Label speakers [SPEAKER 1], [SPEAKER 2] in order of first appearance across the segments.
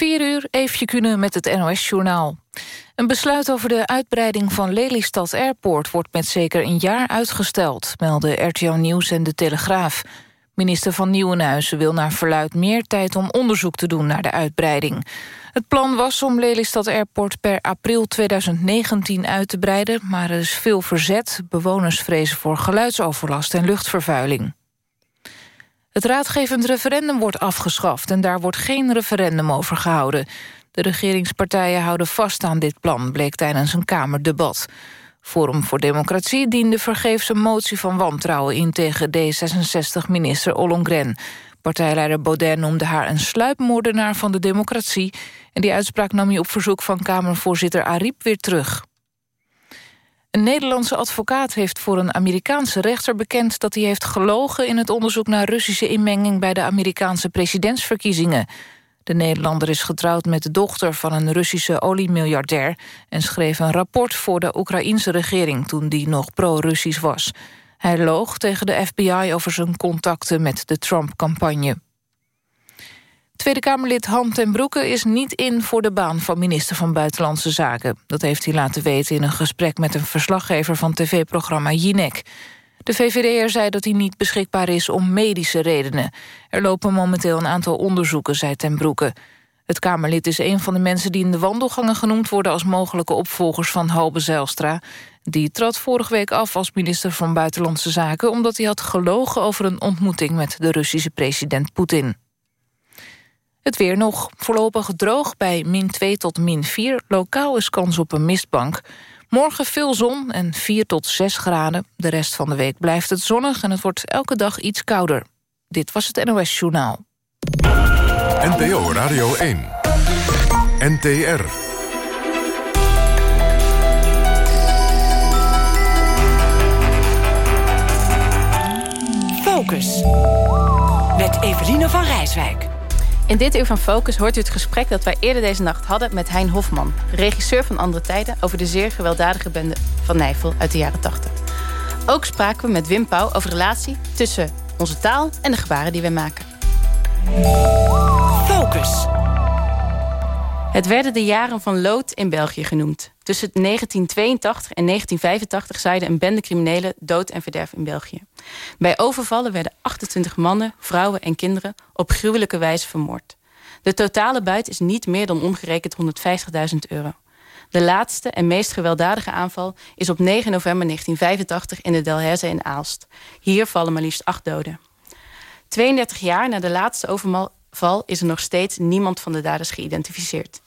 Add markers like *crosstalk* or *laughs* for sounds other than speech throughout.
[SPEAKER 1] 4 uur, even kunnen met het NOS-journaal. Een besluit over de uitbreiding van Lelystad Airport... wordt met zeker een jaar uitgesteld, melden RTL Nieuws en De Telegraaf. Minister van Nieuwenhuizen wil naar verluid meer tijd om onderzoek te doen naar de uitbreiding. Het plan was om Lelystad Airport per april 2019 uit te breiden... maar er is veel verzet. Bewoners vrezen voor geluidsoverlast en luchtvervuiling. Het raadgevend referendum wordt afgeschaft... en daar wordt geen referendum over gehouden. De regeringspartijen houden vast aan dit plan... bleek tijdens een Kamerdebat. Forum voor Democratie diende vergeefs een motie van wantrouwen in... tegen D66-minister Ollongren. Partijleider Baudet noemde haar een sluipmoordenaar van de democratie... en die uitspraak nam hij op verzoek van Kamervoorzitter Ariep weer terug. Een Nederlandse advocaat heeft voor een Amerikaanse rechter bekend... dat hij heeft gelogen in het onderzoek naar Russische inmenging... bij de Amerikaanse presidentsverkiezingen. De Nederlander is getrouwd met de dochter van een Russische oliemiljardair... en schreef een rapport voor de Oekraïense regering... toen die nog pro-Russisch was. Hij loog tegen de FBI over zijn contacten met de Trump-campagne. Tweede Kamerlid Han ten Broeke is niet in voor de baan van minister van Buitenlandse Zaken. Dat heeft hij laten weten in een gesprek met een verslaggever van tv-programma Jinek. De VVD'er zei dat hij niet beschikbaar is om medische redenen. Er lopen momenteel een aantal onderzoeken, zei ten Broeke. Het Kamerlid is een van de mensen die in de wandelgangen genoemd worden... als mogelijke opvolgers van Halbe Zijlstra. Die trad vorige week af als minister van Buitenlandse Zaken... omdat hij had gelogen over een ontmoeting met de Russische president Poetin. Het weer nog. Voorlopig droog bij min 2 tot min 4. Lokaal is kans op een mistbank. Morgen veel zon en 4 tot 6 graden. De rest van de week blijft het zonnig en het wordt elke dag iets kouder. Dit was het NOS Journaal.
[SPEAKER 2] NPO Radio 1. NTR.
[SPEAKER 3] Focus. Met Eveline van Rijswijk.
[SPEAKER 4] In dit uur van Focus hoort u het gesprek dat wij eerder deze nacht hadden... met Hein Hofman, regisseur van Andere Tijden... over de zeer gewelddadige bende van Nijvel uit de jaren 80. Ook spraken we met Wim Pauw over de relatie tussen onze taal... en de gebaren die wij maken.
[SPEAKER 3] Focus.
[SPEAKER 4] Het werden de jaren van lood in België genoemd. Tussen 1982 en 1985 zaaide een bende criminelen dood en verderf in België. Bij overvallen werden 28 mannen, vrouwen en kinderen op gruwelijke wijze vermoord. De totale buit is niet meer dan omgerekend 150.000 euro. De laatste en meest gewelddadige aanval is op 9 november 1985 in de Delhaize in Aalst. Hier vallen maar liefst acht doden. 32 jaar na de laatste overval is er nog steeds niemand van de daders geïdentificeerd.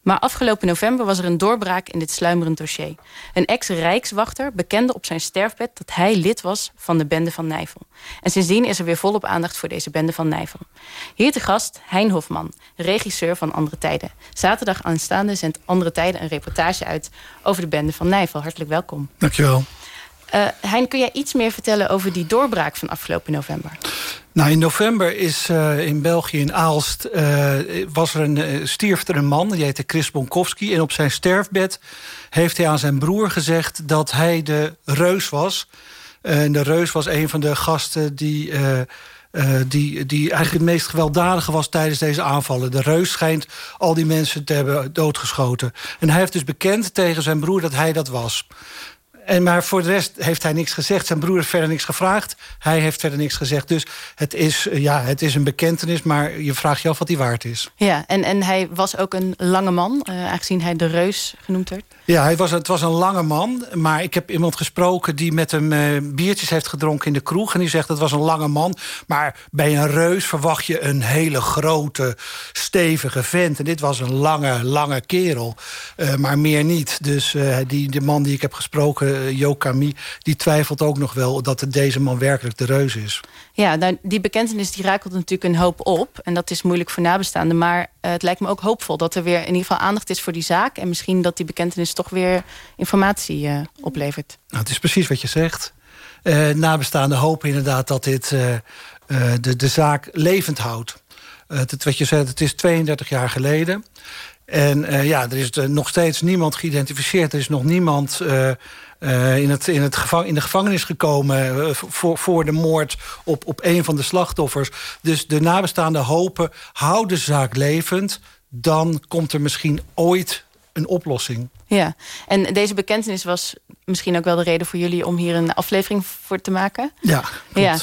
[SPEAKER 4] Maar afgelopen november was er een doorbraak in dit sluimerend dossier. Een ex-rijkswachter bekende op zijn sterfbed dat hij lid was van de bende van Nijvel. En sindsdien is er weer volop aandacht voor deze bende van Nijvel. Hier te gast Hein Hofman, regisseur van Andere Tijden. Zaterdag aanstaande zendt Andere Tijden een reportage uit over de bende van Nijvel. Hartelijk welkom.
[SPEAKER 5] Dankjewel.
[SPEAKER 4] Uh, hein, kun jij iets meer vertellen over die doorbraak van afgelopen november?
[SPEAKER 5] Nou, in november is uh, in België, in Aalst, uh, was er een, stierf er een man, die heette Chris Bonkowski. En op zijn sterfbed heeft hij aan zijn broer gezegd dat hij de reus was. En de reus was een van de gasten die... die, die eigenlijk het meest gewelddadige was tijdens deze aanvallen. De reus schijnt al die mensen te hebben doodgeschoten. En hij heeft dus bekend tegen zijn broer dat hij dat was. En maar voor de rest heeft hij niks gezegd. Zijn broer heeft verder niks gevraagd. Hij heeft verder niks gezegd. Dus het is, eh, ja, het is een bekentenis, maar je vraagt je af wat hij waard is.
[SPEAKER 4] Ja, en, en hij was ook een lange man, uh, aangezien hij de reus genoemd werd.
[SPEAKER 5] Ja, hij was, het was een lange man. Maar ik heb iemand gesproken die met hem uh, biertjes heeft gedronken in de kroeg. En die zegt, het was een lange man. Maar bij een reus verwacht je een hele grote, stevige vent. En dit was een lange, lange kerel. Uh, maar meer niet. Dus uh, die, de man die ik heb gesproken, Jo Camille... die twijfelt ook nog wel dat deze man werkelijk de reus is.
[SPEAKER 4] Ja, nou, die bekentenis die rakelt natuurlijk een hoop op. En dat is moeilijk voor nabestaanden. Maar uh, het lijkt me ook hoopvol dat er weer in ieder geval aandacht is voor die zaak. En misschien dat die bekentenis toch weer informatie uh, oplevert.
[SPEAKER 5] Nou, het is precies wat je zegt. Uh, nabestaanden hopen inderdaad dat dit de, de zaak levend houdt. het, wat je zegt, het is 32 jaar geleden. En ja, er is nog steeds niemand geïdentificeerd. Er is nog niemand uh, uh, in, het, in, het gevang, in de gevangenis gekomen... voor, voor de moord op, op een van de slachtoffers. Dus de nabestaanden hopen, hou de zaak levend dan komt er misschien ooit een oplossing.
[SPEAKER 4] Ja, en deze bekentenis was misschien ook wel de reden voor jullie... om hier een aflevering voor te maken?
[SPEAKER 5] Ja,
[SPEAKER 4] ja.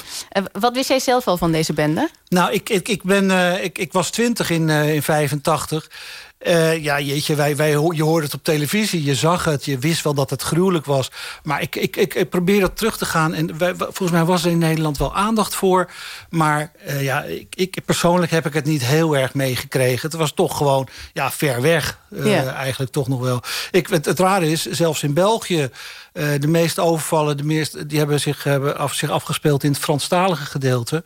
[SPEAKER 4] Wat wist jij zelf al van deze bende?
[SPEAKER 5] Nou, ik, ik, ik, ben, uh, ik, ik was twintig in, uh, in 85. Uh, ja, jeetje, wij, wij, je hoorde het op televisie, je zag het, je wist wel dat het gruwelijk was. Maar ik, ik, ik, ik probeer dat terug te gaan. En wij, volgens mij was er in Nederland wel aandacht voor. Maar uh, ja, ik, ik, persoonlijk heb ik het niet heel erg meegekregen. Het was toch gewoon ja, ver weg, uh, yeah. eigenlijk toch nog wel. Ik, het, het rare is, zelfs in België... Uh, de meeste overvallen, de meeste, die hebben zich, hebben af, zich afgespeeld in het Franstalige gedeelte.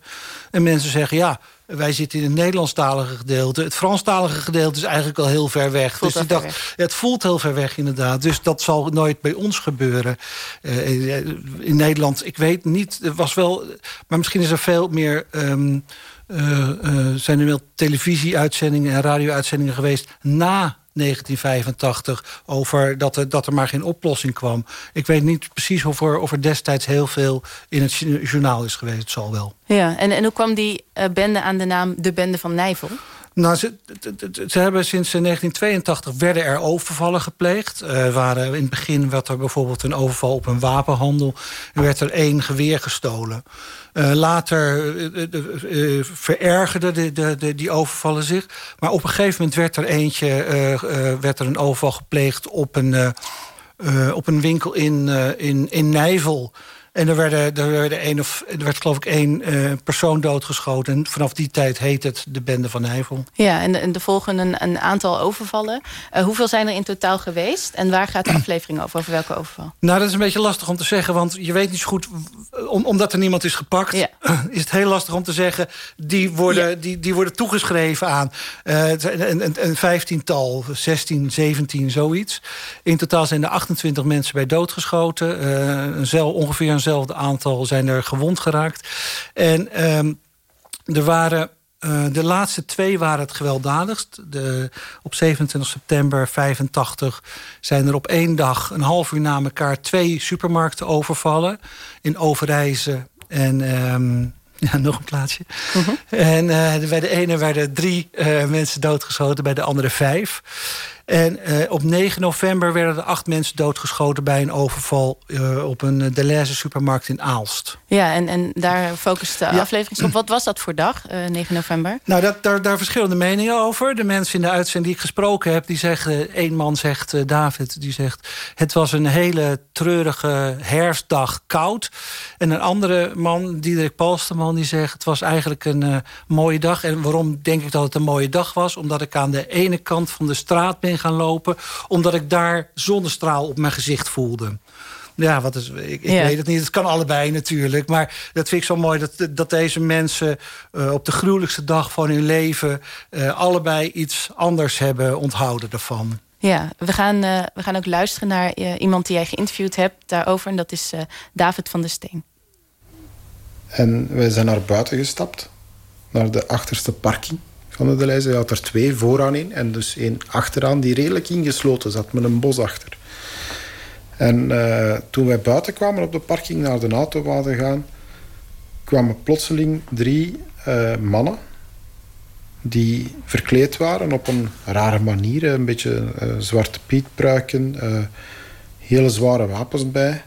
[SPEAKER 5] En mensen zeggen, ja, wij zitten in het Nederlandstalige gedeelte. Het Franstalige gedeelte is eigenlijk al heel ver weg.
[SPEAKER 4] Voelt
[SPEAKER 5] dus ik
[SPEAKER 4] dacht,
[SPEAKER 5] weg. het voelt heel ver weg inderdaad. Dus dat zal nooit bij ons gebeuren. Uh, in Nederland, ik weet niet, er was wel... Maar misschien is er veel meer... Um, uh, uh, zijn er wel televisieuitzendingen en radio-uitzendingen geweest... na 1985 over dat er, dat er maar geen oplossing kwam. Ik weet niet precies of er, of er destijds heel veel in het journaal is geweest. Het zal wel.
[SPEAKER 4] Ja, en, en hoe kwam die uh, bende aan de naam De Bende van Nijvel?
[SPEAKER 5] Nou, ze, hebben sinds 1982 werden er overvallen gepleegd. Uh, waren in het begin werd er bijvoorbeeld een overval op een wapenhandel. Er werd er één geweer gestolen. Uh, later verergerden de, de, de, die overvallen zich. Maar op een gegeven moment werd er eentje, werd er een overval gepleegd op een, op een winkel in, in, in Nijvel. En er, werden, er, werden een of, er werd geloof ik één uh, persoon doodgeschoten. En vanaf die tijd heet het de Bende van Nijvel.
[SPEAKER 4] Ja, en, en er volgen een, een aantal overvallen. Uh, hoeveel zijn er in totaal geweest? En waar gaat de aflevering over? Over welke overval?
[SPEAKER 5] Nou, dat is een beetje lastig om te zeggen. Want je weet niet zo goed... Om, omdat er niemand is gepakt... Ja. *clears throat* is het heel lastig om te zeggen... die worden, ja. die, die worden toegeschreven aan uh, een, een, een vijftiental, 16, 17, zoiets. In totaal zijn er 28 mensen bij doodgeschoten. een zel, ongeveer een hetzelfde aantal zijn er gewond geraakt. En um, er waren... Uh, de laatste twee waren het gewelddadigst. De, op 27 september 85 zijn er op één dag... een half uur na elkaar twee supermarkten overvallen. In Overijse en... Um, *laughs* ja, nog een plaatsje. Uh -huh. En uh, bij de ene werden drie uh, mensen doodgeschoten, bij de andere vijf. En uh, op 9 november werden er acht mensen doodgeschoten... bij een overval uh, op een Deleuze supermarkt in Aalst.
[SPEAKER 4] Ja, en, en daar focust de ja. aflevering op. Wat was dat voor dag, uh, 9 november?
[SPEAKER 5] Nou, dat, daar, daar verschillende meningen over. De mensen in de uitzending die ik gesproken heb... die zeggen, één man zegt, David, die zegt... het was een hele treurige herfstdag koud. En een andere man, Diederik Palsterman, die zegt... het was eigenlijk een mooie dag. En waarom denk ik dat het een mooie dag was? Omdat ik aan de ene kant van de straat ben gaan lopen... omdat ik daar zonnestraal op mijn gezicht voelde. Ja, wat is, ik, ik ja. weet het niet. Het kan allebei natuurlijk. Maar dat vind ik zo mooi dat, dat deze mensen uh, op de gruwelijkste dag van hun leven... Uh, allebei iets anders hebben onthouden ervan.
[SPEAKER 4] Ja, we gaan, uh, we gaan ook luisteren naar iemand die jij geïnterviewd hebt daarover. En dat is David van der Steen.
[SPEAKER 6] En wij zijn naar buiten gestapt. Naar de achterste parking van de had er twee vooraan in en dus één achteraan die redelijk ingesloten zat met een bos achter. En uh, toen wij buiten kwamen op de parking naar de auto wilden gaan, kwamen plotseling drie uh, mannen die verkleed waren op een rare manier. Een beetje uh, zwarte pietpruiken, hele zware wapens bij,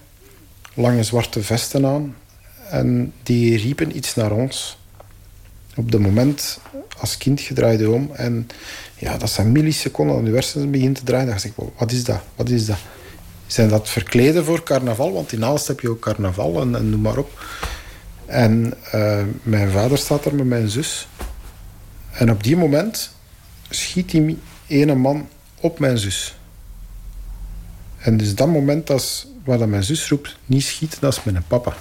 [SPEAKER 6] lange zwarte vesten aan. En die riepen iets naar ons. Op dat moment, als kind, gedraaide om. En ja, dat zijn milliseconden aan de hersens begint te draaien. Dan dacht ik, wat is dat? Wat is dat? Zijn dat verkleden voor carnaval? Want in Aalst heb je ook carnaval en, noem maar op. En uh, mijn vader staat er met mijn zus. En op die moment schiet die ene man op mijn zus. En dus dat moment dat, waar mijn zus roept, niet schiet, dat is mijn papa.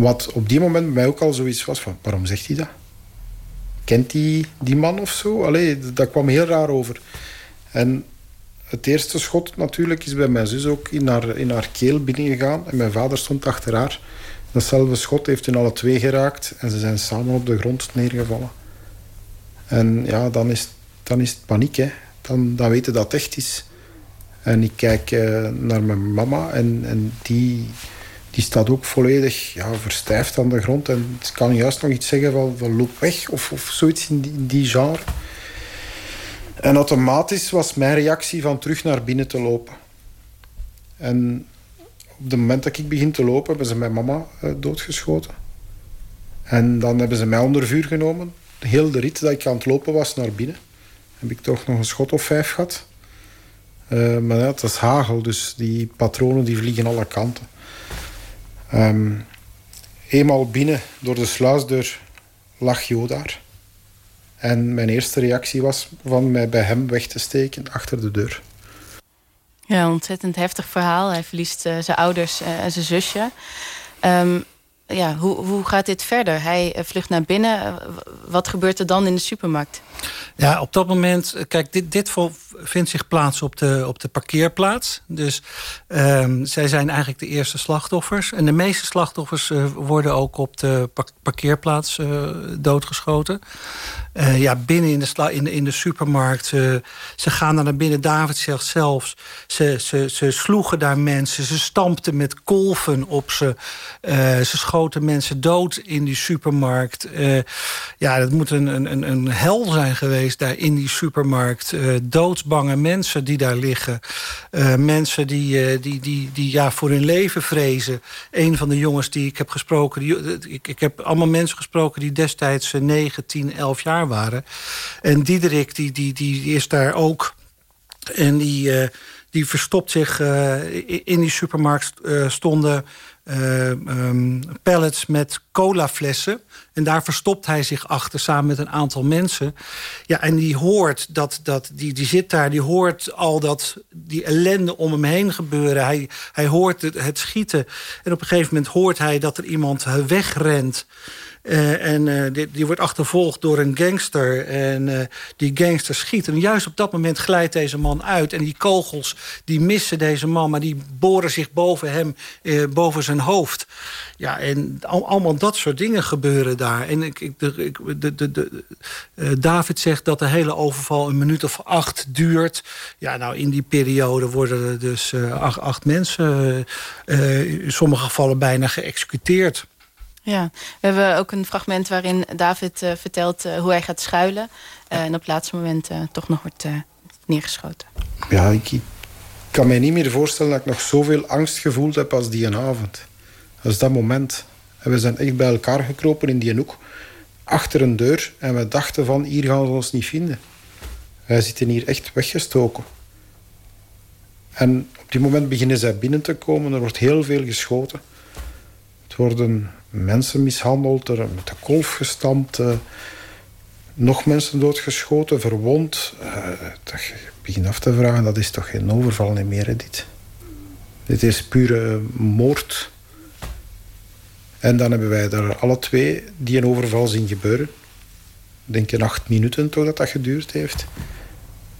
[SPEAKER 6] Wat op die moment bij mij ook al zoiets was van, waarom zegt hij dat? Kent hij die man of zo? Allee, dat kwam heel raar over. En het eerste schot natuurlijk is bij mijn zus ook in haar, in haar keel binnengegaan. En mijn vader stond achter haar. Datzelfde schot heeft hun alle twee geraakt. En ze zijn samen op de grond neergevallen. En ja, dan is, dan is het paniek. Hè. Dan, dan weten dat het echt is. En ik kijk uh, naar mijn mama en, en die die staat ook volledig ja, verstijfd aan de grond. En het kan juist nog iets zeggen van, loop weg of, of zoiets in die, in die genre. En automatisch was mijn reactie van terug naar binnen te lopen. En op het moment dat ik begin te lopen, hebben ze mijn mama uh, doodgeschoten. En dan hebben ze mij onder vuur genomen. Heel de rit dat ik aan het lopen was naar binnen, heb ik toch nog een schot of vijf gehad. Uh, maar ja, het is hagel, dus die patronen die vliegen alle kanten. Um, eenmaal binnen, door de sluisdeur, lag Jo daar. En mijn eerste reactie was van mij bij hem weg te steken achter de deur.
[SPEAKER 4] Ja, een ontzettend heftig verhaal. Hij verliest uh, zijn ouders uh, en zijn zusje. Um, ja, hoe, hoe gaat dit verder? Hij eh, vlucht naar binnen. Wat gebeurt er dan in de supermarkt?
[SPEAKER 5] Ja, op dat moment... Kijk, dit, dit vindt zich plaats op de, op de parkeerplaats. Dus um, zij zijn eigenlijk de eerste slachtoffers. En de meeste slachtoffers uh, worden ook op de parkeerplaats uh, doodgeschoten. Uh, ja, binnen in de, in de, in de supermarkt. ze gaan naar binnen. David zegt zelfs. Ze, ze, ze sloegen daar mensen. Ze stampten met kolven op ze. ze schoten mensen dood in die supermarkt. ja, dat moet een, een, een hel zijn geweest daar in die supermarkt. dood mensen die daar liggen. Uh, mensen die, uh, die, die, die ja, voor hun leven vrezen. Een van de jongens die ik heb gesproken... Die, ik, ik heb allemaal mensen gesproken die destijds 9, 10, 11 jaar waren. En Diederik die, die, die, die is daar ook... En die, die verstopt zich in die supermarkt stonden uh, um, pallets met colaflessen. En daar verstopt hij zich achter samen met een aantal mensen. Ja, en die hoort dat, dat die, die zit daar, die hoort al dat die ellende om hem heen gebeuren. Hij, hij hoort het, het schieten. En op een gegeven moment hoort hij dat er iemand wegrent. Uh, en uh, die, die, wordt achtervolgd door een gangster. En uh, die gangster schiet. En juist op dat moment glijdt deze man uit. En die kogels die missen deze man. Maar die boren zich boven hem, boven zijn hoofd. Ja, en al, allemaal dat soort dingen gebeuren daar. En ik, ik, de, de, de, de David zegt dat de hele overval een minuut of acht duurt. Ja, nou in die periode worden er dus acht, acht mensen... in sommige gevallen bijna geëxecuteerd.
[SPEAKER 4] Ja, we hebben ook een fragment waarin David uh, vertelt uh, hoe hij gaat schuilen. Uh, en op het laatste moment toch nog wordt neergeschoten.
[SPEAKER 6] Ja, ik, ik, kan me niet meer voorstellen dat ik nog zoveel angst gevoeld heb als die avond. Als dat moment. En we zijn echt bij elkaar gekropen in die hoek. Achter een deur. En we dachten van, hier gaan ze ons niet vinden. Wij zitten hier echt weggestoken. En op die moment beginnen zij binnen te komen. Er wordt heel veel geschoten. Het worden mensen mishandeld, er met de kolf gestampt, uh, nog mensen doodgeschoten, verwond. Dat je begint af te vragen, dat is toch geen overval meer, dit. Dit is pure moord. En dan hebben wij daar alle twee die een overval zien gebeuren. Ik denk in acht minuten toch dat dat geduurd heeft.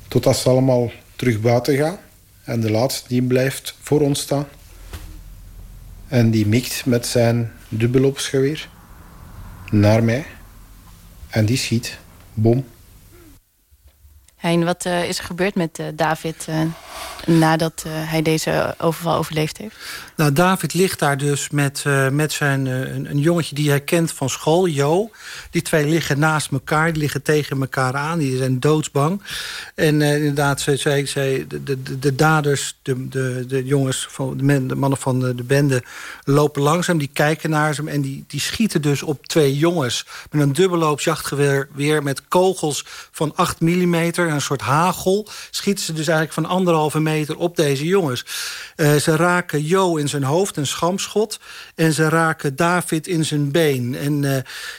[SPEAKER 6] Totdat ze allemaal terug buiten gaan. En de laatste die blijft voor ons staan. En die mikt met zijn dubbelopsgeweer naar mij. En die schiet. Bom.
[SPEAKER 4] Hein, wat uh, is er gebeurd met uh, David uh, nadat hij deze overval overleefd heeft?
[SPEAKER 5] Nou, David ligt daar dus met, met zijn, een, een, jongetje die hij kent van school, Jo. Die twee liggen naast elkaar, die liggen tegen elkaar aan. Die zijn doodsbang. En inderdaad, zij, zij, de, de, de daders, de, de, de jongens, van, de, men, de mannen van de, de, bende... lopen langzaam, die kijken naar ze... en die, die schieten dus op twee jongens... met een dubbelloops jachtgeweer weer met kogels van 8 millimeter een soort hagel... schieten ze dus eigenlijk van anderhalve meter op deze jongens. Uh, ze raken Jo in zijn hoofd, een schamschot. En ze raken David in zijn been. En uh,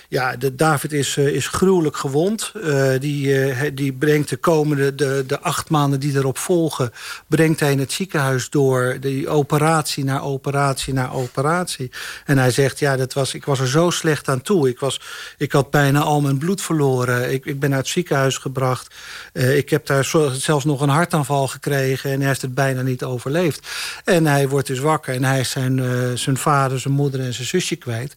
[SPEAKER 5] ja, de, David is, uh, is gruwelijk gewond. die, die brengt de komende de, de acht maanden die erop volgen... brengt hij in het ziekenhuis door. Die operatie na operatie na operatie. En hij zegt, ja, dat was, ik was er zo slecht aan toe. Ik, was, ik had bijna al mijn bloed verloren. Ik, ik ben naar het ziekenhuis gebracht. Uh, ik heb daar zelfs nog een hartaanval gekregen... en hij heeft het bijna niet overleefd. En hij wordt dus wakker en hij is zijn, uh, zijn vader, zijn moeder en zijn zusje kwijt.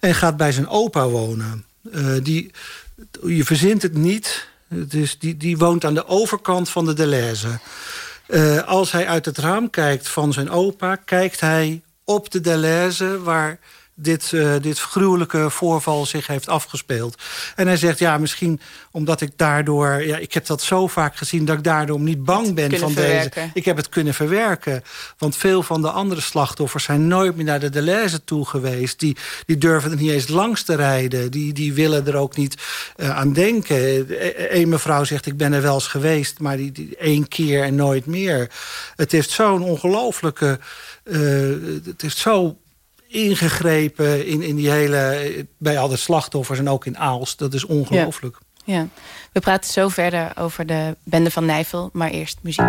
[SPEAKER 5] En gaat bij zijn opa wonen. Uh, die, je verzint het niet. Dus die, die woont aan de overkant van de Deleuze. als hij uit het raam kijkt van zijn opa... kijkt hij op de Deleuze waar dit, uh, dit gruwelijke voorval zich heeft afgespeeld. En hij zegt, ja, misschien omdat ik daardoor... Ja, ik heb dat zo vaak gezien dat ik daardoor niet bang ben van deze... Ik heb het kunnen verwerken. Want veel van de andere slachtoffers zijn nooit meer naar de Deleuze toe geweest. Die, die durven er niet eens langs te rijden. Die, die willen er ook niet uh, aan denken. Eén mevrouw zegt, ik ben er wel eens geweest... maar die, die één keer en nooit meer. Het heeft zo'n ongelooflijke... Uh, het heeft zo ingegrepen in, in die hele, bij alle slachtoffers en ook in Aals. Dat is ongelooflijk.
[SPEAKER 3] Ja. We praten zo verder over de bende van Nijvel, maar eerst muziek.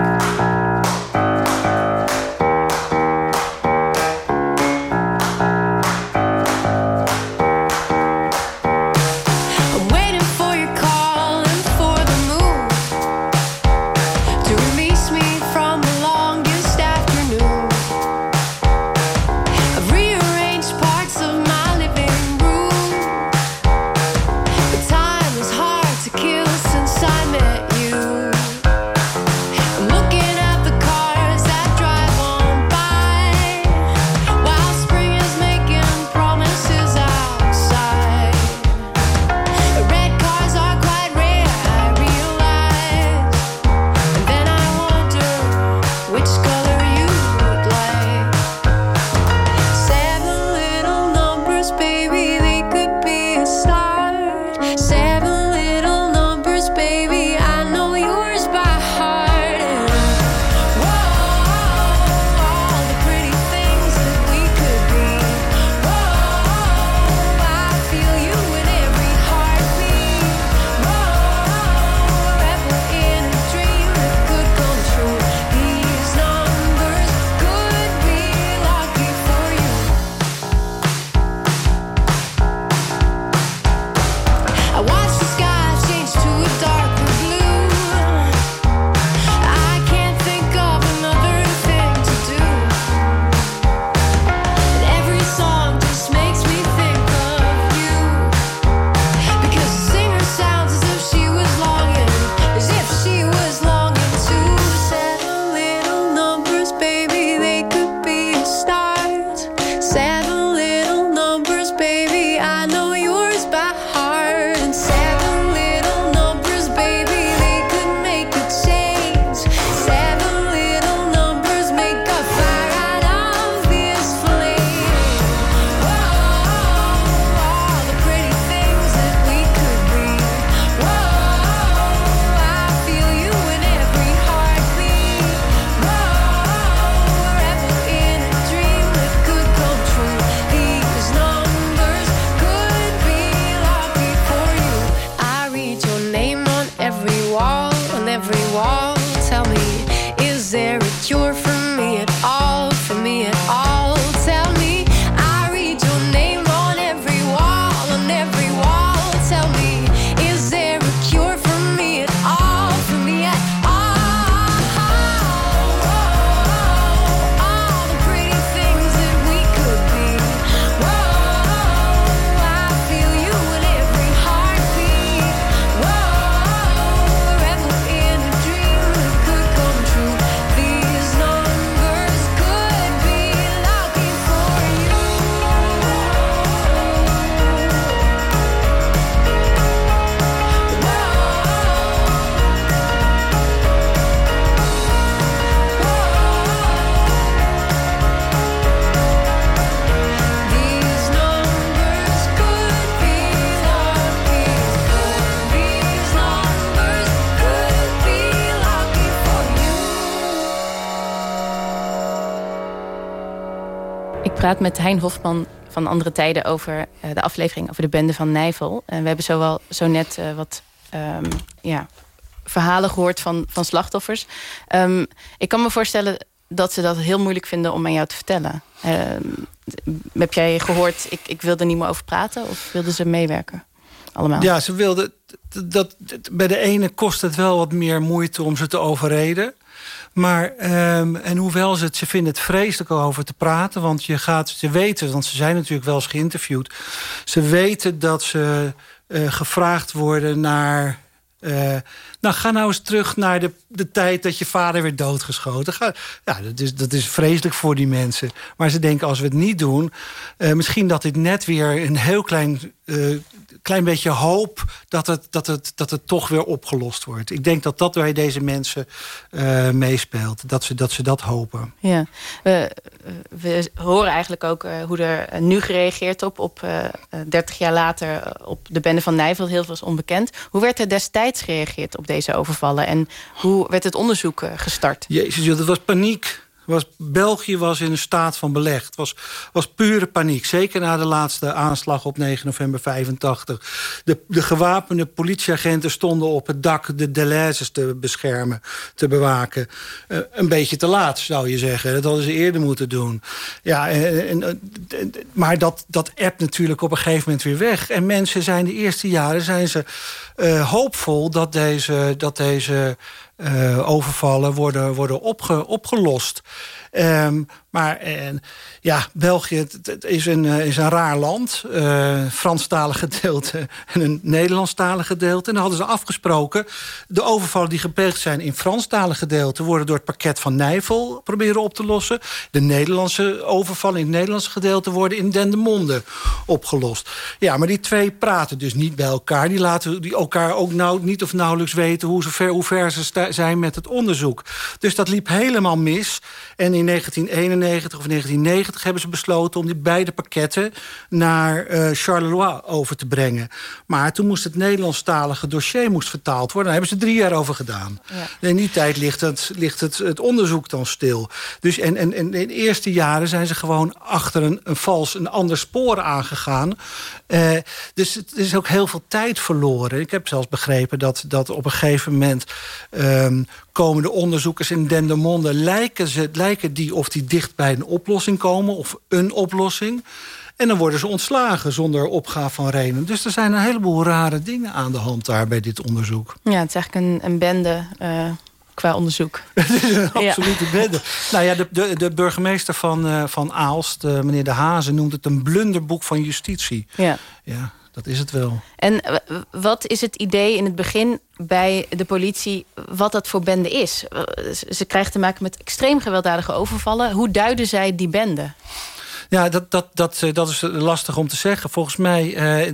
[SPEAKER 3] Praat met Hein Hofman van Andere Tijden over uh, de aflevering over de bende van Nijvel. En we hebben zowel zo net uh, wat um, ja, verhalen gehoord van, van slachtoffers. Um, ik kan me voorstellen dat ze dat heel moeilijk vinden om aan jou te vertellen. Um, heb jij gehoord, ik, ik wilde niet meer over praten? Of wilden ze meewerken? Allemaal?
[SPEAKER 5] Ja, ze wilden... Dat, bij de ene kost het wel wat meer moeite om ze te overreden. Maar, um, en hoewel ze het, ze vinden het vreselijk over te praten... want je gaat, ze weten, want ze zijn natuurlijk wel eens geïnterviewd... ze weten dat ze uh, gevraagd worden naar Uh, nou, ga nou eens terug naar de, de tijd dat je vader werd doodgeschoten. Ga, ja, dat is, dat is vreselijk voor die mensen. Maar ze denken, als we het niet doen... Uh, misschien dat dit net weer een heel klein uh, klein beetje hoop dat het, dat, het, dat het toch weer opgelost wordt. Ik denk dat dat bij deze mensen uh, meespeelt. Dat ze, dat ze dat hopen.
[SPEAKER 4] Ja, we, we horen eigenlijk ook hoe er nu gereageerd op. Op uh, 30 jaar later op de bende van Nijvel. Heel veel is onbekend. Hoe werd er destijds gereageerd op deze overvallen? En hoe werd het onderzoek gestart?
[SPEAKER 5] Jezus, dat was paniek. Was, België was in een staat van beleg. Het was, was pure paniek. Zeker na de laatste aanslag op 9 november 85. De, de gewapende politieagenten stonden op het dak... de Deleuze's te beschermen, te bewaken. Uh, een beetje te laat, zou je zeggen. Dat hadden ze eerder moeten doen. Ja, en, maar dat, dat natuurlijk op een gegeven moment weer weg. En mensen zijn de eerste jaren zijn ze, uh, hoopvol dat deze... Dat deze overvallen worden, worden opge, opgelost. Um, maar en, ja, België het, is, een, is een raar land. Uh, Franstalig gedeelte *laughs* en een Nederlandstalig gedeelte. En dan hadden ze afgesproken... de overvallen die gepleegd zijn in Franstalig gedeelte... worden door het pakket van Nijvel proberen op te lossen. De Nederlandse overvallen in het Nederlandse gedeelte... worden in Dendermonde opgelost. Ja, maar die twee praten dus niet bij elkaar. Die laten die elkaar ook nou, niet of nauwelijks weten... hoe, ver, hoe ver ze zijn met het onderzoek. Dus dat liep helemaal mis. En in 1991 of 1990 hebben ze besloten... om die beide pakketten naar uh, Charleroi over te brengen. Maar toen moest het Nederlandstalige dossier moest vertaald worden. Daar hebben ze drie jaar over gedaan. Ja. In die tijd ligt, het, ligt het, het onderzoek dan stil. Dus en, en, en in de eerste jaren zijn ze gewoon achter een, een vals, een ander spoor aangegaan. Uh, dus het is ook heel veel tijd verloren. Ik heb zelfs begrepen dat, dat op een gegeven moment... Um, komen de onderzoekers in Dendermonde... lijken, ze, lijken die of die dicht bij een oplossing komen... of een oplossing. En dan worden ze ontslagen zonder opgave van reden. Dus er zijn een heleboel rare dingen aan de hand daar bij dit onderzoek.
[SPEAKER 4] Ja, het is eigenlijk een, een bende... Uh qua onderzoek. *laughs*
[SPEAKER 5] Het is een absolute ja. bende. Nou ja, de, de, de burgemeester van, uh, van Aalst, uh, meneer De Hazen... noemt het een blunderboek van justitie.
[SPEAKER 4] Ja.
[SPEAKER 5] ja dat is het wel.
[SPEAKER 4] En wat is het idee in het begin bij de politie wat dat voor bende is? Ze krijgen te maken met extreem gewelddadige overvallen. Hoe duiden zij die bende?
[SPEAKER 5] Ja, dat, dat, dat, dat is lastig om te zeggen. Volgens mij, eh,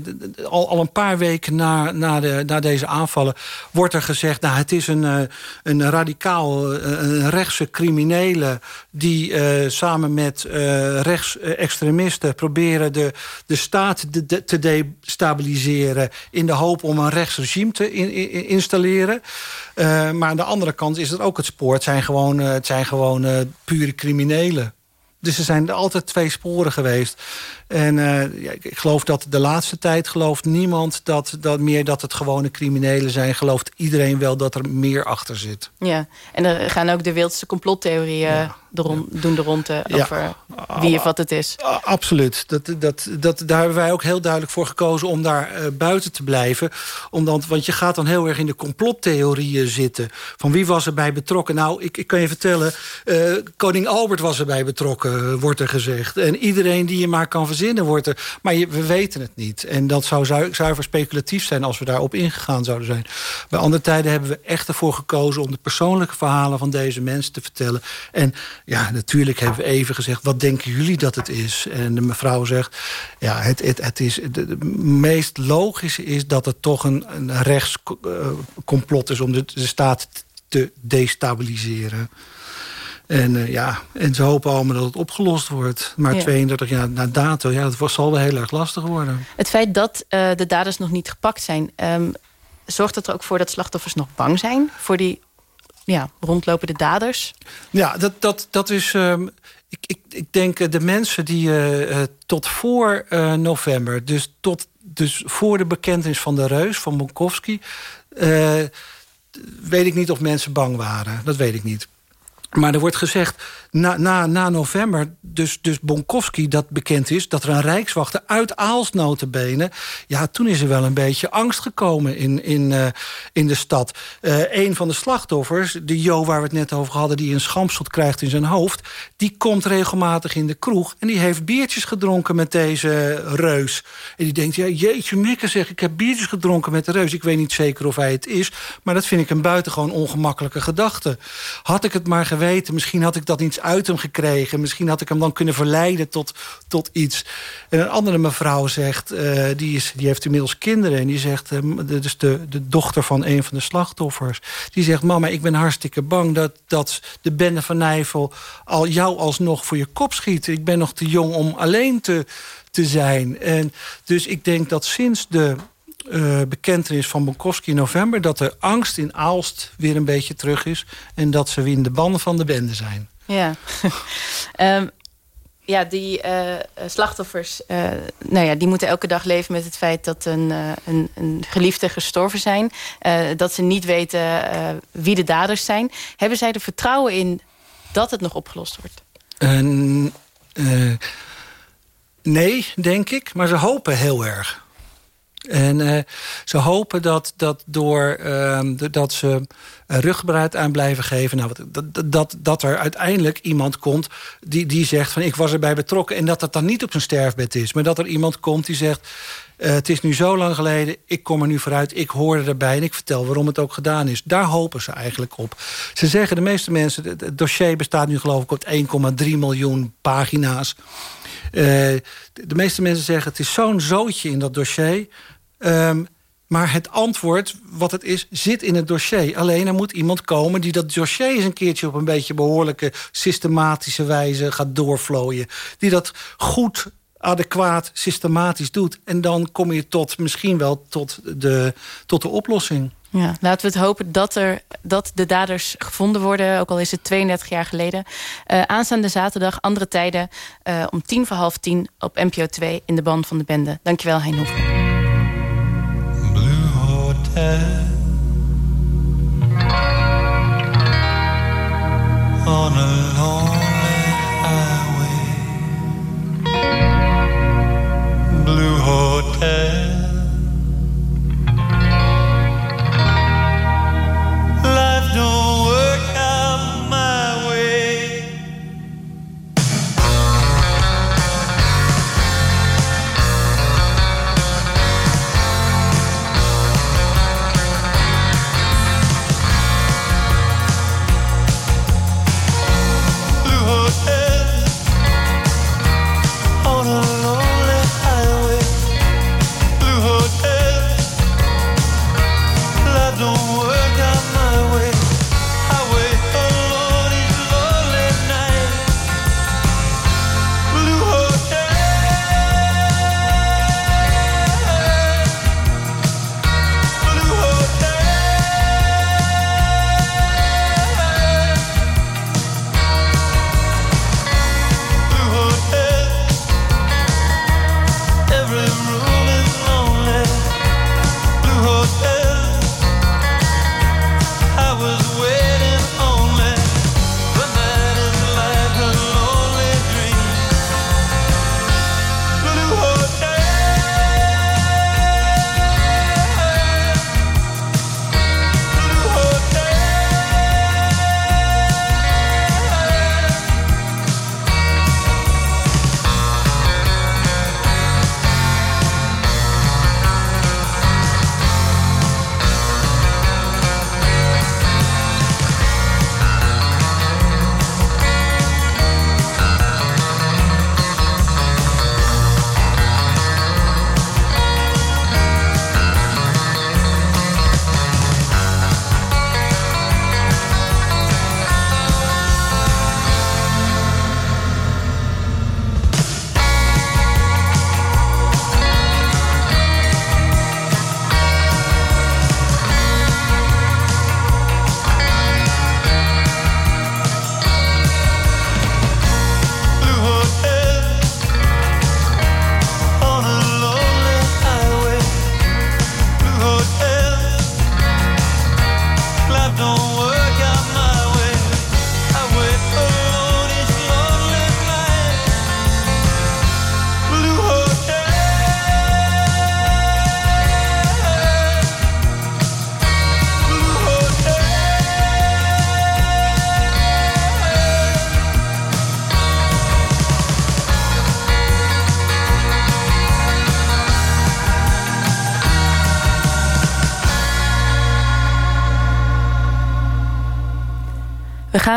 [SPEAKER 5] al, al een paar weken na, na, de, na deze aanvallen... wordt er gezegd, nou, het is een, een radicaal, een rechtse criminele... die uh, samen met uh, rechtsextremisten proberen de, de staat te destabiliseren... in de hoop om een rechtsregime te in, in, installeren. Maar aan de andere kant is het ook het spoor. Het zijn gewoon, het zijn gewoon pure criminelen. Dus er zijn altijd twee sporen geweest. En uh, ja, ik geloof dat de laatste tijd gelooft niemand dat, dat meer dat het gewone criminelen zijn. Gelooft iedereen wel dat er meer achter zit.
[SPEAKER 4] Ja, en er gaan ook de wildste complottheorieën ja, de rond, ja. doen de ronde over wie of wat het is.
[SPEAKER 5] Absoluut. Dat, dat, dat, daar hebben wij ook heel duidelijk voor gekozen om daar uh, buiten te blijven. Omdat, want je gaat dan heel erg in de complottheorieën zitten. Van wie was erbij betrokken? Nou, ik, ik kan je vertellen, uh, koning Albert was erbij betrokken, wordt er gezegd. En iedereen die je maar kan verzinnen wordt er. Maar je, we weten het niet. En dat zou zuiver speculatief zijn als we daarop ingegaan zouden zijn. Bij andere tijden hebben we echt ervoor gekozen... om de persoonlijke verhalen van deze mensen te vertellen. En ja, natuurlijk hebben we even gezegd... wat denken jullie dat het is? En de mevrouw zegt... ja, het, het, het is, het meest logische is dat het toch een, een rechtscomplot is... om de, de staat te destabiliseren. En uh, ja, en ze hopen allemaal dat het opgelost wordt. Maar ja. 32 jaar na dato, ja, dat zal wel heel erg lastig worden.
[SPEAKER 4] Het feit dat uh, de daders nog niet gepakt zijn... Um, zorgt dat er ook voor dat slachtoffers nog bang zijn... voor die ja, rondlopende daders?
[SPEAKER 5] Ja, dat, dat, dat is... Um, ik, ik, ik denk de mensen die uh, tot voor november... dus, tot, dus voor de bekentenis van de reus, van Bonkowski... weet ik niet of mensen bang waren. Dat weet ik niet. Maar er wordt gezegd, na, na, na november, dus, dus Bonkowski dat bekend is... dat er een rijkswachter uit Aalst notenbenen... ja, toen is er wel een beetje angst gekomen in, in, uh, in de stad. Uh, een van de slachtoffers, de Jo waar we het net over hadden... die een schampschot krijgt in zijn hoofd... die komt regelmatig in de kroeg... en die heeft biertjes gedronken met deze reus. En die denkt, ja, jeetje mikke zeg... ik heb biertjes gedronken met de reus. Ik weet niet zeker of hij het is... maar dat vind ik een buitengewoon ongemakkelijke gedachte. Had ik het maar geweten Misschien had ik dat iets uit hem gekregen. Misschien had ik hem dan kunnen verleiden tot, tot iets. En een andere mevrouw zegt, uh, die, is, die heeft inmiddels kinderen... en die zegt, uh, dus de, de dochter van een van de slachtoffers... die zegt, mama, ik ben hartstikke bang dat, dat de bende van Nijvel... al jou alsnog voor je kop schiet. Ik ben nog te jong om alleen te, te zijn. En dus ik denk dat sinds de uh, bekentenis van Bonkowski in november... dat de angst in Aalst weer een beetje terug is... en dat ze weer in de banden van de bende zijn.
[SPEAKER 4] Ja, um, *laughs* ja die uh, slachtoffers uh, nou ja, die moeten elke dag leven met het feit... dat een, een, een geliefde gestorven zijn. dat ze niet weten wie de daders zijn. Hebben zij er vertrouwen in dat het nog opgelost wordt?
[SPEAKER 5] nee, denk ik. Maar ze hopen heel erg. En uh, ze hopen dat, dat door uh, dat ze rugbaarheid aan blijven geven... Nou, dat, dat, dat er uiteindelijk iemand komt die, die zegt van ik was erbij betrokken... en dat dat dan niet op zijn sterfbed is. Maar dat er iemand komt die zegt... Uh, het is nu zo lang geleden, ik kom er nu vooruit, ik hoorde erbij... en ik vertel waarom het ook gedaan is. Daar hopen ze eigenlijk op. Ze zeggen, de meeste mensen, het dossier bestaat nu geloof ik... op 1,3 miljoen pagina's. Uh, de meeste mensen zeggen, het is zo'n zootje in dat dossier... Um, maar het antwoord, wat het is, zit in het dossier. Alleen er moet iemand komen die dat dossier eens een keertje... op een beetje behoorlijke, systematische wijze gaat doorvlooien. Die dat goed, adequaat, systematisch doet. En dan kom je tot, misschien wel tot de, tot de oplossing.
[SPEAKER 4] Ja, laten we het hopen dat, er, dat de daders gevonden worden. Ook al is het 32 jaar geleden. Uh, aanstaande zaterdag, andere tijden... Uh, om tien voor half tien op NPO 2 in de band van de bende. Dankjewel, Hein. On a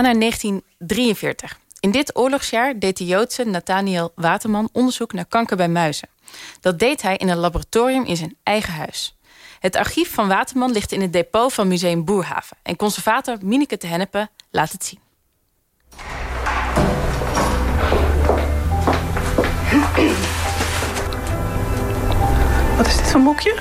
[SPEAKER 4] Naar 1943. In dit oorlogsjaar deed de Joodse Nathaniel Waterman onderzoek naar kanker bij muizen. Dat deed hij in een laboratorium in zijn eigen huis. Het archief van Waterman ligt in het depot van Museum Boerhaven. En conservator Mineke te Hennepe laat het zien.
[SPEAKER 7] Wat is dit voor boekje?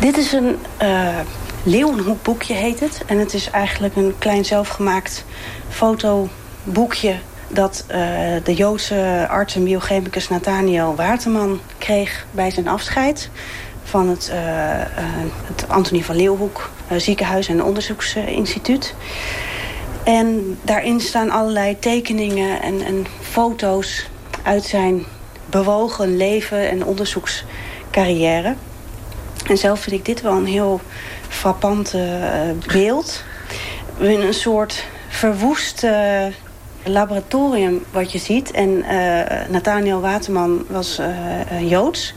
[SPEAKER 8] Dit is een uh, leeuwenhoekboekje heet het. En het is eigenlijk een klein zelfgemaakt fotoboekje... dat uh, de Joodse arts en biochemicus Nathaniel Waterman kreeg bij zijn afscheid... van het, uh, het Antonie van Leeuwenhoek ziekenhuis en onderzoeksinstituut. En daarin staan allerlei tekeningen en, en foto's uit zijn bewogen leven en onderzoekscarrière. En zelf vind ik dit wel een heel frappant uh, beeld. In een soort verwoest uh, laboratorium wat je ziet. En uh, Nathaniel Waterman was Joods.